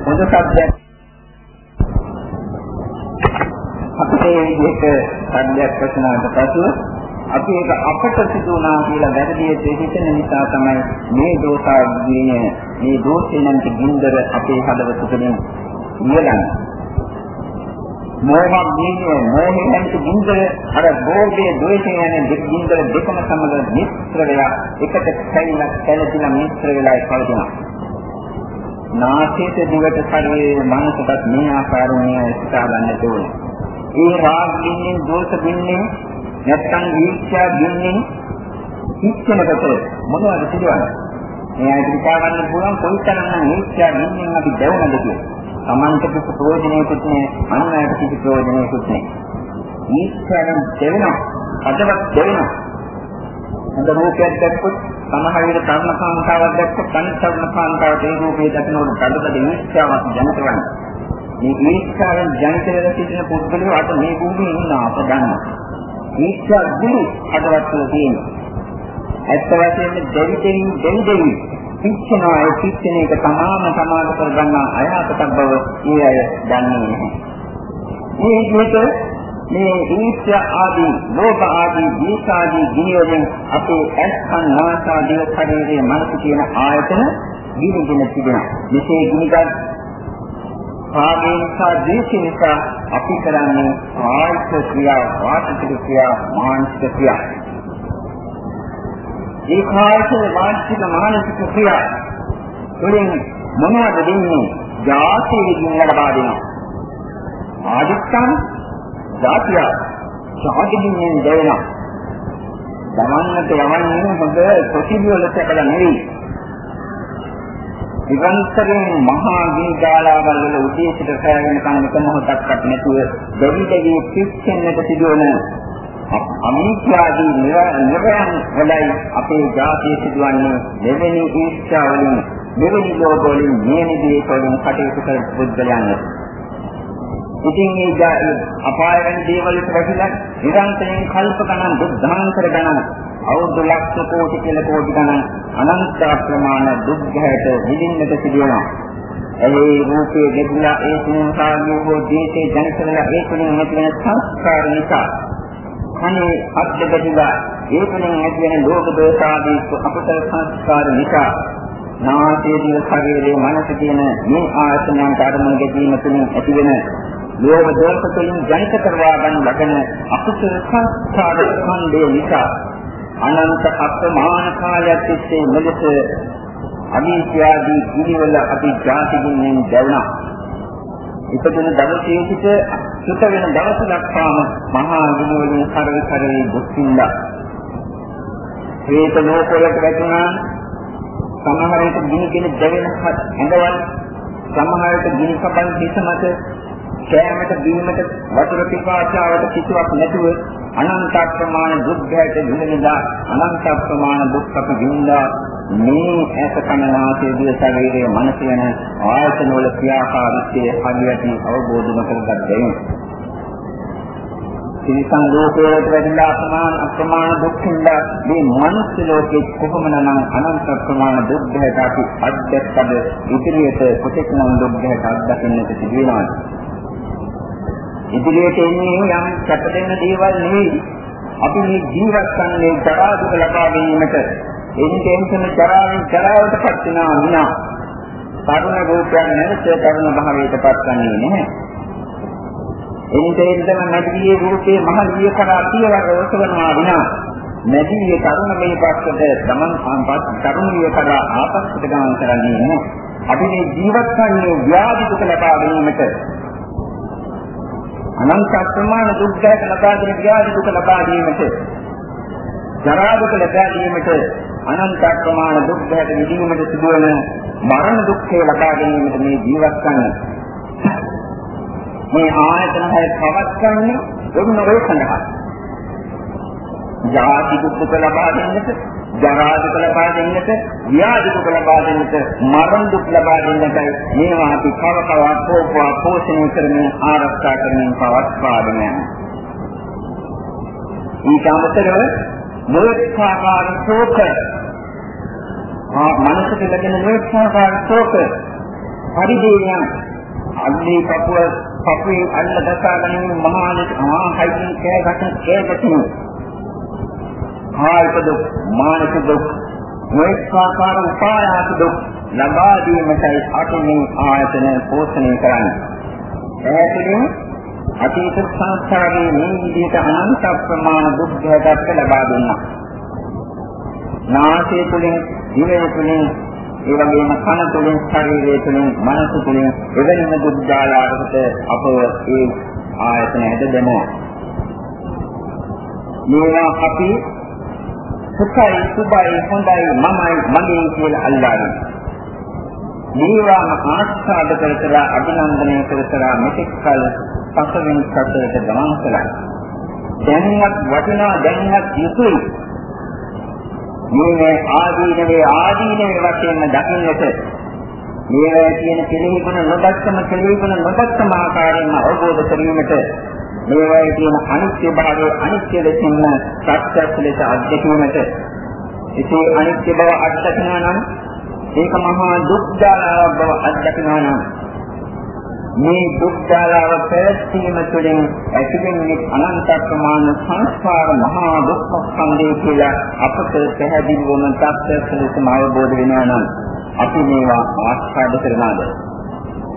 හොඳ සත්‍යයක් අපේ විදිහට සත්‍යයක් වචනාවට පස්සුව අපි ඒක අපට සිදුනා කියලා වැරදියට හිතන නිසා තමයි මේ දෝෂාග්නිය මේ දෝෂේනන්ත ගින්දර අපේ හදවත තුළින් නියලන්නේ. මොහොග්නිය මොහේනන්ත ගින්දර අර බෝධිය ද්වේෂය යන දෙක ගින්දර දෙකම සමග මිශ්‍ර වෙලා එකට කැයිලා කැළතිලා මිශ්‍ර වෙලා පවතිනවා. නාසයට දිවට ශරීරයේ මනසට මේ ආකාරයෙන් සිතා ගන්නට ඕනේ. ඒ රාග ගින්නෙන් දෝෂ ගින්නෙන් නැත්තම් ඊර්ෂ්‍යා ගින්නෙන් හිච්චනකට මොනවද සිදුවන්නේ? මේ ආයත විචාර ගන්න පුළුවන් කොයිතරම් නම් ඊර්ෂ්‍යා ගින්නෙන් අපි දැවුනද කියලා. Tamanta කිසි ප්‍රයෝජනයකුත් නැහැ, අන් අයට කිසි ප්‍රයෝජනයකුත් නැහැ. ඊර්ෂ්‍යාවෙන් දෙවෙනවා, අදවත් දෙවෙනවා. හොඳ රූපයක් දැක්කොත් සමහර විට කර්ම කාන්තාවක් දැක්කොත් අනිත් කර්ම කාන්තාවට ඒ රූපේ දකිනකොට කඩකඩ ඊර්ෂ්‍යාවක් ජනිත වෙනවා. මේ ඊර්ෂ්‍යාවෙන් ජනිත වෙලා සිටින පුද්ගලයා අද මේ භූමියේ ඉන්න අප දන්නවා. ඊර්ෂ්‍යා ගුරු හදවත් තුළ තියෙනවා. ඇත්ත වශයෙන්ම දෙවි දෙවි දෙවි දෙවි පිච්චෙනවා ඒ පිච්චෙන එක තමාම සමාද කරගන්න අයහපතක් බව ඒ අය දන්නේ නැහැ. මේ විදිහට මේ ඊර්ෂ්‍යා ආදී, ලෝභ ආදී, දීස ආදී ගිනියෝෙන් අපේ ඇස් කන් නාස ආදී ශරීරයේ මනස කියන ආයතන ගිනිගෙන තිබෙනවා. මෙසේ ගිනිගත් රාගය නිසා ද්වේෂය නිසා අපි කරන්නේ කායික ක්‍රියා, වාචික ක්‍රියා, මානසික ක්‍රියා. ඒ කායික වාචික මානසික ක්‍රියා වලින් මොනවද දෙන්නේ? ජාතියකින් ලබා දෙනවා. ආදිත්තම් ජාතිය සාධිකින් දෙනවා. දමන්නට යවන්නේ හොඳ ප්‍රතිවිවල සැකලා නෙවෙයි. නිරන්තරයෙන් මහා ගීගාලාවල් වල උදේට සෑගෙන කන එක මොහොතක්වත් නැතුව දෙවි දෙවි පිච්චෙන්නට සිදුවන අමිත්‍යාදී නිරයන් වලයි අපේ ජාතිය සිදුවන්නේ. මෙවැනි ඊර්ෂ්‍යා වලින් මෙවැනි ලෝභ වලින් මේ නිදී වලින් කටයුතු කර බුද්ධයන් ඉතින් මේ ජාති අපාය වෙන දේවල් වලට වැටිලා නිරන්තරයෙන් කල්ප ගණන් බුද්ධාන්තර ගණන් අවුරුදු ලක්ෂ කෝටි කියලා කෝටි ගණන් අනන්ත ප්‍රමාණ දුක් ගැට විඳින්නට සිදුවෙනවා. එහි රූපයේ දෙබුලා ඒ සංසාරයේ හෝ දේශේ ජනිතවලා ඒ තුලින් ඇතිවන සංස්කාර නිසා. කනේ අද්දගතිලා ඒ තුලින් ඇතිවන ලෝභ දෝෂ ආදී අපසල සංස්කාර නිසා. නාසයේ දිව ශරීරයේ මනස කියන මේ ආයතනයන් කාර්මණ ගැනීම තුලින් ඇතිවෙන ලෝභ දෝෂ තුලින් ජනිත කරවා ගන්න ලබන අපසල සංස්කාර ඛණ්ඩය නිසා. අනන්ත අප්‍රමාණ කාලයක් තිස්සේ මෙලෙස අවිද්‍යාදී කිරිවල අපි ජාතිකින් දැවුණා. ඉපදෙන දවසේ සිට සුත වෙන දවස දක්වාම මහා ගුණවලින් කරවි කරවි දුක්ඛින්දා. හේත ලෝකවලට වැටුණා සමහර විට ගිනිගෙන දැවෙන ඇඟවල් සමහර විට ගිනි කබල් හිස මත කෑමට බීමට වතුර පිපාසාවට කිසිවක් නැතුව අනන්ත ප්‍රමාණ දුක් ගැට විඳිනවා අනන්ත ප්‍රමාණ දුක් අප විඳා මේ ඇස කනනාසයේ දිය ශරීරයේ මනස වෙන ආයතන වල ක්‍රියාකාරීත්වයේ හරියට අවබෝධ කරගත් දෙයින් සිරිසන් ලෝකයට වැඩිලා අප්‍රමාණ අප්‍රමාණ දුක්ඛින්ද මේ මනස ලෝකේ කොහොමනම් අනන්ත ප්‍රමාණ දුක් ගැට අපි අධ්‍යක්ෂද ඉදිරියට කොටෙක්නම් දුක් ගැට අත්දකින්නට සිදු වෙනවා ඉදිරියට එන්නේ යම් සැපදෙන දේවල් නෙවෙයි. අපි මේ ජීවත් වන්නේ ජරා දුක ලබා ගැනීමට. එන්නේ එන්නේ ජරාවෙන් ජරාවටපත් වෙනා විනා. කරුණ රූපයන් නැවත කරුණ භාවයටපත් වන්නේ නැහැ. එන්නේ එන්නේ නැතිගේ රූපේ මහ විය කරා පියවර ඔසවනවා විනා. නැතිවිය තරුණ මේ පස්සට ගමන් ආපත් තරුණිය කරා ආපස්සට ගමන් කරන්නේ නැහැ. අපි මේ ජීවත් වන්නේ ව්‍යාධි දුක ලබා ගැනීමට අනන්ත ප්‍රමාණ දුක් දැක ලබා දෙන ව්‍යාධි දුක ලබා ගැනීමට ජරා දුක ලබා ගැනීමට අනන්ත ප්‍රමාණ දුක් දැක විඳීමට සිදුවන මරණ දුක්ඛය ලබා ගැනීමට මේ ජීවත් වන්නේ. මේ ආයතන හය පවත්න්නේ දුන්න වේ සඳහා. ජාති දුක් ලබා දෙන්නට, ජරා දුක් ලබා දෙන්නට, ව්‍යාධි දුක් ලබා දෙන්නට, මරණ දුක් ලබා දෙන්නටයි මේවා අපි කව කව පෝපවා පෝෂණය කරමින් ආරක්ෂා කරමින් පවත්වාගෙන යනවා. ඊට අමතරව මොලකාකාර ශෝක ආ මනසට ලැබෙන මොලකාකාර ශෝක පරිදේයන් අල්ලේ පපුව පපුවේ අල්ල දසාගෙන මහා මහා හයින් කෑගට කෑගටිනු කායික දුක්, මානසික දුක්, මොේකාකාර උපායාස දුක් ලබා දීමටයි අටමින් ආයතන පෝෂණය කරන්නේ. එහේතුලින් අතීත සංස්කාරයේ මේ විදිහට අනන්ත ප්‍රමාණ දුක් භයකට ලබා දුන්නා. නාසය තුළින්, දිවය තුළින්, ඒ වගේම කන තුළින්, ශරීරය තුළින්, මනස තුළින් එවැනිම දුක් ජාලාවකට අපව ඒ ආයතන හැද දෙනවා. මේවා අපි සුඛයි සුභයි හොඳයි මමයි මගේ කියලා අල්ලාගෙන. දීවාම ආස්වාද කර අභිනන්දනය කර මෙතෙක් කල පසවෙන් සතරට ගමන් කළා. දැන්වත් වටිනා දැන්වත් යුතුයි. මේ ආදීනවේ ආදීනවේ වශයෙන් දකින්නට මේවා කියන කෙලෙහිගුණ නොදක්කම කෙලෙහිගුණ නොදක්කම ආකාරයෙන්ම අවබෝධ කිරීමට මේවායේ තියෙන අනිත්‍ය භාවය අනිත්‍ය ලෙසින්ම සත්‍යස් ලෙස අධ්‍යක්ීමට ඉතින් අනිත්‍ය බව අත්දකිනවා නම් ඒක මහා දුක් දාලාවක් බව අත්දකිනවා නම් මේ දුක් දාලාව පැවැත්වීම තුළින් ඇතිවෙන්නේ අනන්ත ප්‍රමාණ සංස්කාර මහා දුක් ස්කන්ධය කියලා අපට පැහැදිලි වන තත්ත්වයක් ලෙසම අවබෝධ වෙනවා නම් අපි මේවා ආස්වාද කරනවාද?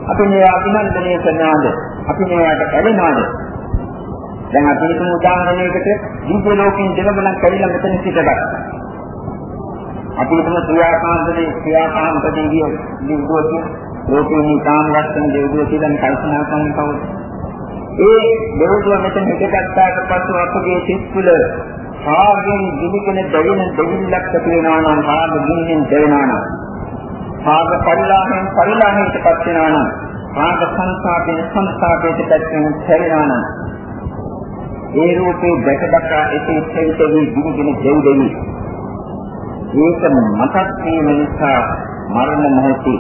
අපි මේවා අභිනන්දනය කරනවාද? අපි මේවාට ඇලෙනවාද? දැන් අපි හිතමු උදාහරණයකට දිව්‍ය ලෝකෙන් දෙවගණන් කැරිලා මෙතන සිටගත්තා. අපි හිතමු ක්‍රියාකාන්තේ ක්‍රියාකාන්තේ ගිය දිව්‍යෝති ලෝකේ මේ කාම ලක්ෂණ දෙවියෝ කියලා කල්පනා කරන කවුද? ඒ දෙවියෝ මෙතන හිටගත්තාට පස්සෙ අපගේ සිත් තුළ ආගෙන් දිවිකෙන දෙවියන් දෙවිලක් ඇති වෙනවා නම් ආග ගින්නෙන් දෙවෙනවා නම් ආග පරිලාහෙන් පරිලාහයටපත් වෙනවා නම් ආග සංසාපයෙන් සංසාපයටපත් වෙනවා නම් ඒ රූපේ දැක දක්වා එසේ තෙවිතෙවි දිවිගෙන දෙව් දෙවි. ඒක මතක් වීම නිසා මරණ මොහොතේ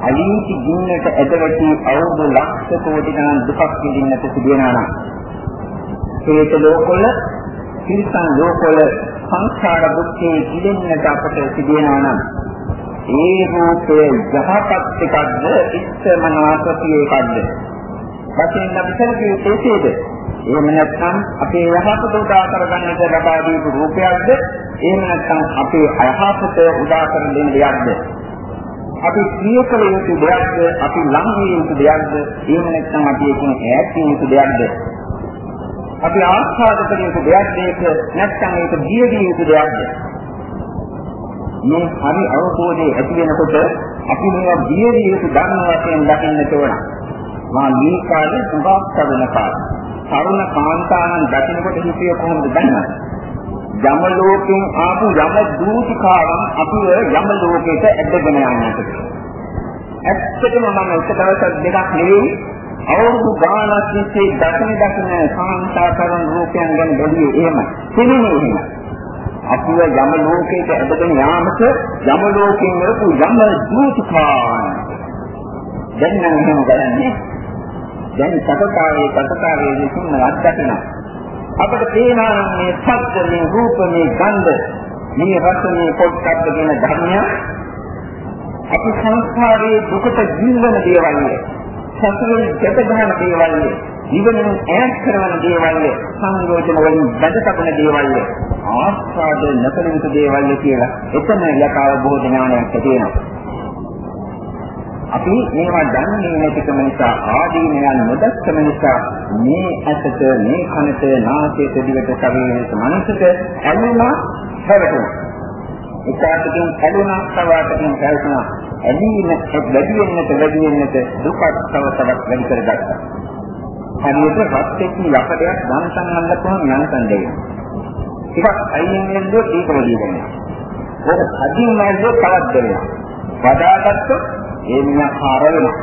අලීති ගින්නට ඇදවැටි අවුරුදු ලක්ෂ කෝටි ගණන් දුකක් විඳින්නට සිදුවෙනා නම් හේත ලෝකවල තිරිසන් ලෝකවල සංස්කාර බුද්ධිය කිදෙන්නට අපට සිදුවෙනා නම් ඒ රූපය යහපත් එකක්ද ඉස්සමනාපතිය එකක්ද වශයෙන් අපි සැලකිය යුත්තේද එහෙම නැත්නම් අපේ යහපත උදා කරගන්නට ලබා දීපු රූපයක්ද? එහෙම නැත්නම් අපේ අයහපත උදා කර දෙන දෙයක්ද? අපි ප්‍රිය කළ යුතු දෙයක්ද? අපි ලං විය යුතු දෙයක්ද? එහෙම නැත්නම් අපි එකෙන් ඈත් විය යුතු දෙයක්ද? අපි ආස්වාද කළ යුතු දෙයක්ද ඒක? නැත්නම් ඒක දිය දිය යුතු දෙයක්ද? මේ හරි අවබෝධය ඇති වෙනකොට අපි මේවා දිය දිය යුතු ධර්ම වශයෙන් දකින්නට ඕන. මා මේ කාලේ සුභාක් කරන කාලේ තරුණ කාන්තාවන් දකින්නකොට හිතේ කොහොමද දැනන්නේ? යම ලෝකෙන් ආපු යම දූතිකාවන් අපිව යම ලෝකයට ඇදගෙන යන්නට. ඇත්තටම මම එක දවසක් දෙකක් නෙවෙයි අවුරුදු ගානක් තිස්සේ දකින දකින කාන්තාකරන් රූපයන් ගැන බැලුවේ එහෙම. සිනෙන්නේ එහෙම. අපිව යම ලෝකයට ඇදගෙන යාමට යම ලෝකෙන් වරපු යම දූතිකාවන්. දැන් නම් එහෙම ගන්නේ දැන් සතකාරයේ සතකාරයේ විසින්ම අත්දකිනවා. අපිට පේනවා මේ ශබ්ද මේ රූප මේ ගන්ධ මේ රස මේ පොට්ටබ්බ කියන ධර්මය අපි සංස්කාරයේ දුකට ජීවන දේවල්ය. සසරේ ජග ගන්න දේවල්ය. ජීවනෙන් ඈත් කරන දේවල්ය. සංයෝජන වලින් බැඳතබන දේවල්ය. ආස්වාද නැතනිත දේවල්ය කියලා එතන යකාව බොහෝ ඥානයක් තියෙනවා. අපි මේවා දන්නේ නැතිකම නිසා ආදීනයන් නොදක්කම නිසා මේ ඇසට මේ කනට නාසයට දිවට ශරීරයට මනසට ඇලුනා හැවටුණා. එකාටකින් ඇලුනා තවටකින් ඇලුනා. ඇලීම වැඩි වෙන්නට වැඩි වෙන්නට දුකක් තව තවත් වැඩි කරගත්තා. හරියට රත් එක්ක යකඩයක් ධනසන් අල්ලපුවම යනසන් දෙයි. ටිකක් අයින් වෙනකොට ඒක වැඩි වෙනවා. ඒක අදින් නැද්ද තවත් දෙනවා. වදාගත්තොත් ඒ මිනිහා කාර වෙනවා.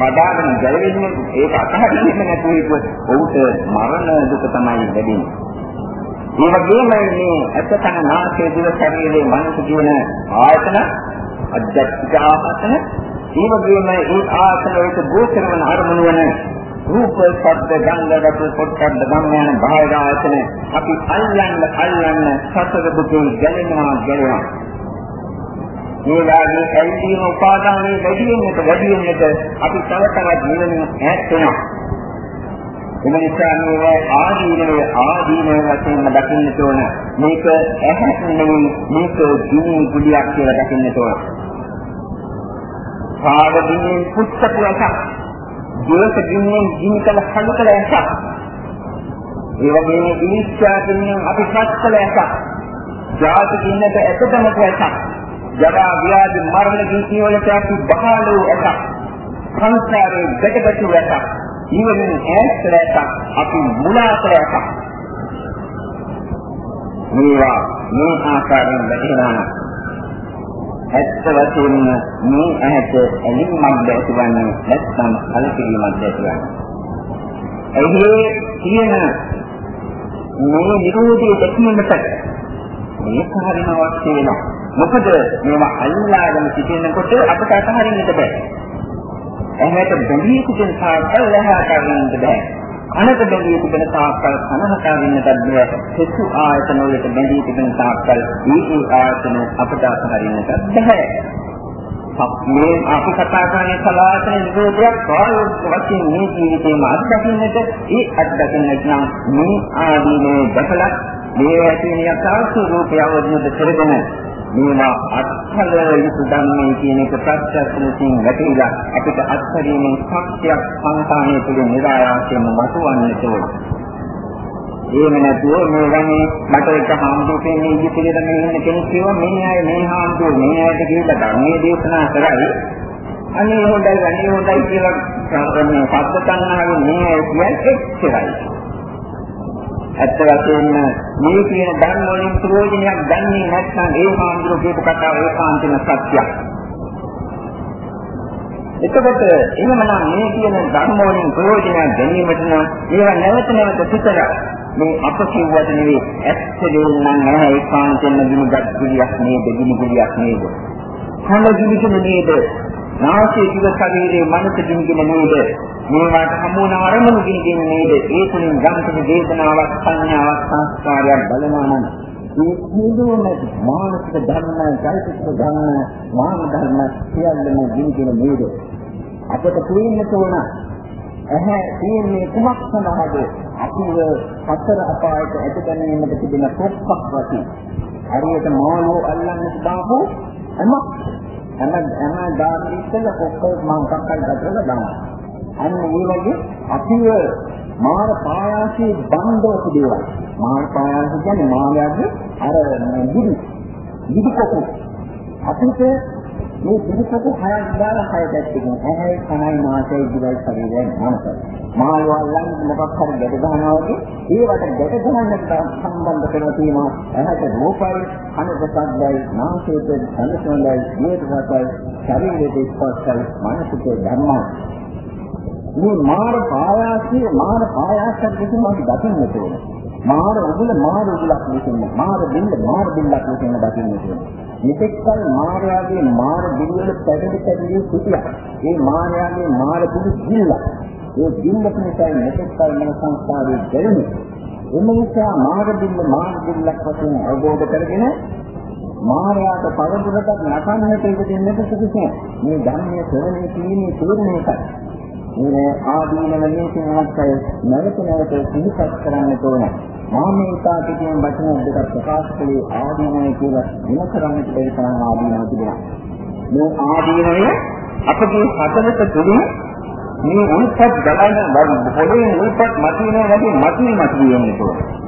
බදාගෙන ගැලවෙන්නේ ඒක අතහරින්න නැතුව ඉක්කොත් ඔහුට මරණ දුක තමයි ලැබෙන්නේ. ඒ වගේම මේ අසතන නාසයේ දිව ශරීරයේ මනස කියන ආයතන අධ්‍යාත්මික ආයතන ඒ වගේම ඒ ආයතන වලට ගෝචර වන අරමුණු වන රූප, ශබ්ද, ගන්ධ, රස, පොට්ටබ්බ ගම්යන බාහිර ආයතන අපි අල්ලන්න අල්ලන්න සතර දුකේ ගැලෙනවා ගැලෙනවා මේ වාගේ ඇල්ලීම උපාදානයේ වැඩි වෙනකොට වැඩි වෙනකොට අපි තව තවත් නිවන ඈත් වෙනවා. එම නිසා මේ ආදීනවේ ආදීනව වශයෙන් දකින්නට ඕන. මේක ඇහැ නෙවෙයි මේක දිනි කුලියක් කියලා දකින්නට ඕන. පාද දිනේ පුත්තකයක්. දෝෂ දිනේ ජීවිතල හලකල එකක්. ඒ වගේම ඉනිස්සා දිනේ අපි පස්සල එකක්. ජාති දිනට එකතම එකක්. ජරා ව්‍යාධි මරණ දීතිය වලට අපි බහල වූ එකක් සංසාරේ ගැටගැටු එකක් ඊවලින් ඈත් එකක් අපි මුලාතර එකක් මේවා මේ ආකාරයෙන් වැටෙනවා ඇත්ත වශයෙන්ම මේ ඇහැට ඇලිමක් දැකවන්නේ නැත්නම් කලකිරීමක් දැකවන්නේ එහි තියෙන මේ නිරෝධයේ දැකීමට මේක හරිම අවශ්‍ය වෙනවා. මොකද මේවා අල්ලාගෙන සිටිනකොට අපට අතහරින්නට බෑ. එහෙට බැඳී සිටින තාක්කල් ලහා ගන්නට බෑ. අනත බැඳී සිටින තාක්කල් කනහට වෙන්නට බෑ. සෙසු ආයතන වලට බැඳී සිටින තාක්කල් මේ ආයතන අපට අතහරින්නට බෑ. මේ අපි කතා කරන්නේ සලාතන නිරෝධයක් ප්‍රායෝගික වශයෙන් මේ ජීවිතේම අත්දකින්නට ඒ අත්දකින්නට නම් මේ ආදීනේ දැකලා මේ ඇති යථා ස්වરૂපය අවබෝධ කරගෙන මේවා අත්හල යුතු ධර්මයේ කියන එක ප්‍රත්‍යක්ෂයෙන් වැටහිලා අපිට අත්හැරීමේ ශක්තියක් සංකාණය තුළ නිරායාසයෙන්ම මතුවන්නට ඕන. එහෙම නැතුව මේ වගේ මට එක හාමුදුරුවෝ මේ ඉතිරියට මේ ඉන්න කෙනෙක් කිව්වා මේ අය මේ හාමුදුරුවෝ මේ අයට කියලා ධර්මයේ දේශනා කරයි. අනේ හොඳයි අනේ හොඳයි කියලා සාමාන්‍ය පද්ද තණ්හාවෙන් මේ අය කියන්නේ එච්චරයි. ඇත්ත වශයෙන්ම මේ කියන ධර්ම වලින් ප්‍රයෝජනයක් ගන්නේ නැත්නම් ඒ මාන්දර කියපු කතාව ඒකාන්තම සත්‍යයක්. එතකොට එහෙමනම් මේ කියන ධර්ම වලින් ප්‍රයෝජනයක් ගැනීමට නම් ඒවා නැවත නැවත සිතලා මේ අප කිව්වට නෙවෙයි ඇත්තදේ නම් නැහැ ඒකාන්තයෙන්ම ගිනිගත් ගුලියක් නේද ගිනිගුලියක් නේද. කන ගිනිගෙන නේද නාසයේ දිව ශරීරයේ මනස දිනගෙන නේද? මේවට හමු වන අරමුණු දිනගෙන නේද? ඒ තුලින් ගම්තක දේශනාවක් සංඥාවක් සංස්කාරයක් බලනවා නම් මේ සියලුම මානසික ධර්ම, චෛතසික ධර්ම, මාන ධර්ම සියල්ලම දිනගෙන නේද? අපට තේින්න තෝරන ඇහැ තියෙන්නේ කුමක් සඳහාද අපිව හතර අපායට ඇද ගැනීමට තිබෙන කොක්කක් වශයෙන් හරියට මාළෝ අල්ලන්න දාපු එමක් හැම හැම දාන ඉස්සෙල්ලා කොක්කේ මම කක්කල් ගතලා දානවා. අන්න ඒ වගේ අපිව මාර පායාසී බන්ධව දේවල්. මාර පායාස කියන්නේ මායාවේ අර දිවි දිවි කොකු. අපිට මේ පිළිසක හයක් දාලා හය දැක්කකින් ඇහැයි කනයි නාසයයි දිවයි ශරීරයයි මනසයි. මාළවල්ලන් මොකක් හරි ගැට ගන්නවා වගේ ඒවට ගැට ගන්නට සම්බන්ධ කරලා තියෙනවා ඇහැට රූපයි කනට ශබ්දයි නාසයට සංසෝණයි දිවට රසයි ශරීරයට ස්පර්ශයි මනසට ධර්මයි. මේ මාර පායාසී මාර පායාසයක් විසින් අපි දකින්න ඕනේ. මාර උගල මාර උගලක් විසින් මාර බින්ද මාර බින්දක් විසින් දකින්න ඕනේ. මෙතෙක්කල් මායාවේ මාර බිල්වල පැටලි පැටලි සිටියා. ඒ මායාවේ මාර පිළි ගිල්ල. ඒ ගිල්ලක නිසා මෙතෙක්කල් මන සංස්කාරයේ දැරුනේ. එම නිසා මාර බිල්ල මාර බිල්ලක් වශයෙන් අවබෝධ කරගෙන මායාවට පරදුරටත් නටන්නට ඉඩ දෙන්නට සුදුසුයි. මේ ධර්මයේ ශ්‍රවණය කිරීමේ තීරණය එකයි. මේ ආදීනව නීතිමත්ය නැවත නැවත සිහිපත් කරන්න ඕනේ. මාමේතා කියන වචන දෙකක් ප්‍රකාශ කළේ ආදීනවයි කියලා වෙන කරන්නට බැරි තරම් ආදීනව තිබෙනවා. මේ ආදීනවය අපගේ හදවත තුළින් මේ උල්පත් ගලන පොළේ උල්පත් මතුවෙන වගේ මතුවේ මතුවේ යන්නේ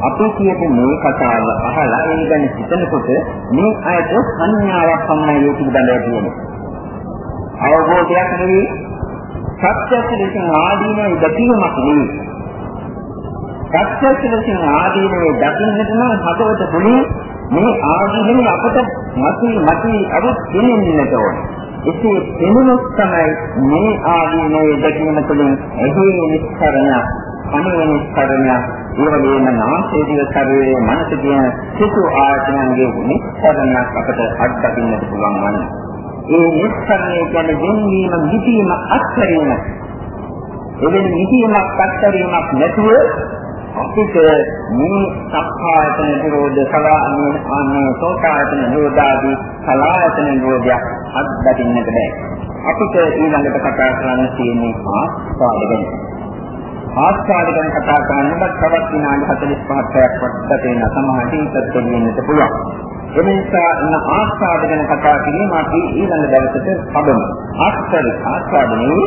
අපි කියපු මේ කතාව අහලා ඒ ගැන හිතනකොට මේ අයට සංඥාවක් පමණයි ඒක පිළිබඳව තියෙන්නේ. අවබෝධයක් නෙවෙයි සත්‍යස්ස ලෙසින් ආදීනව දකින්නක් නෙවෙයි. සත්‍යස්ස ලෙසින් ආදීනව දකින්නට නම් හදවත තුළින් මේ ආදීනව අපට මතුවි මතුවි අරුත් දෙන්නට ඕනේ. එසේ දෙනුනොත් තමයි මේ ආදීනව දකින්න තුළින් එහි නිස්කරණයක් කනේ නිස්කරණයක් ඒ වගේම නාසයේ දිව ශරීරයේ මනස කියන සිසු ආයතනයන්ගේ නිස්කරණයක් අපට අත්දකින්නට පුළුවන් වන්නේ. ඒ නිස්කරණය කියන්නේ වෙන්වීම නිදීම අත්හැරීම. එවැනි නිදීමක් අත්හැරීමක් නැතුව අපිට මේ සක්කායතන නිරෝධ සලාමී ආනේ සෝතායතන නිරෝධාදී සලායතන නිරෝධය අත්දකින්නට බෑ. අපිට ඊළඟට කතා කරන්න තියෙන්නේ ආස්වාද ගැන. ආස්වාද ගැන කතා කරනකොට තවත් විනාඩි 45ක් වත් වෙන සමහරට ඉස්සත් දෙන්නට පුළුවන්. එනිසා ඉන්න ආස්වාද ගැන කතා කිරීම අපි ඊළඟ දවසට පදමු. ආස්වාද ආස්වාදනේ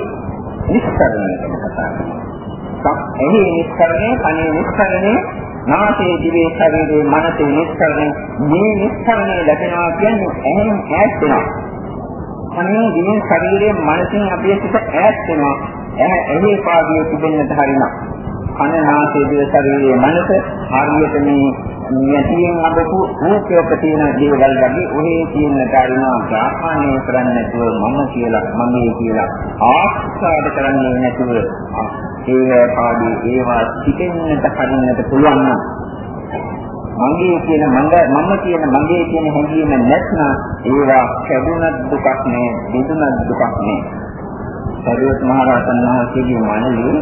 නිස්සාරණය ගැන කතා කරමු. එහි නිස්සාරණේ, කනේ නිස්සාරණේ, නාසයේ දිවේ ශරීරයේ මනසේ නිස්සාරණේ මේ නිස්සාරණේ ලැබෙනවා කියන්නේ එහෙම ඈත් වෙනවා. කනේ දිවේ ශරීරයේ මනසෙන් අපේ සිත ඈත් වෙනවා. එහේ එහි පාදියේ තිබෙන්නට හරිනවා. කන නාසයේ දිව ශරීරයේ මනස හරියට මේ යටියෙන් අබපු රූපයක තියෙන දේවල් වගේ ඔහේ තියෙන කාරිනා ග්‍රහණය කරන්නේ නැතුව මම කියලා මගේ කියලා ආස්වාද කරන්නේ නැතුව ඒ පාදී ඒවා සිටින්නට හරින්නට පුළුවන් නම් මගේ කියන මම කියන මගේ කියන හැඟීම නැත්නම් ඒවා කැඩුනත් දුකක් නෑ බිඳුනත් දුකක් නෑ සරියත් මහ රහතන් වහන්සේගේ මනලේ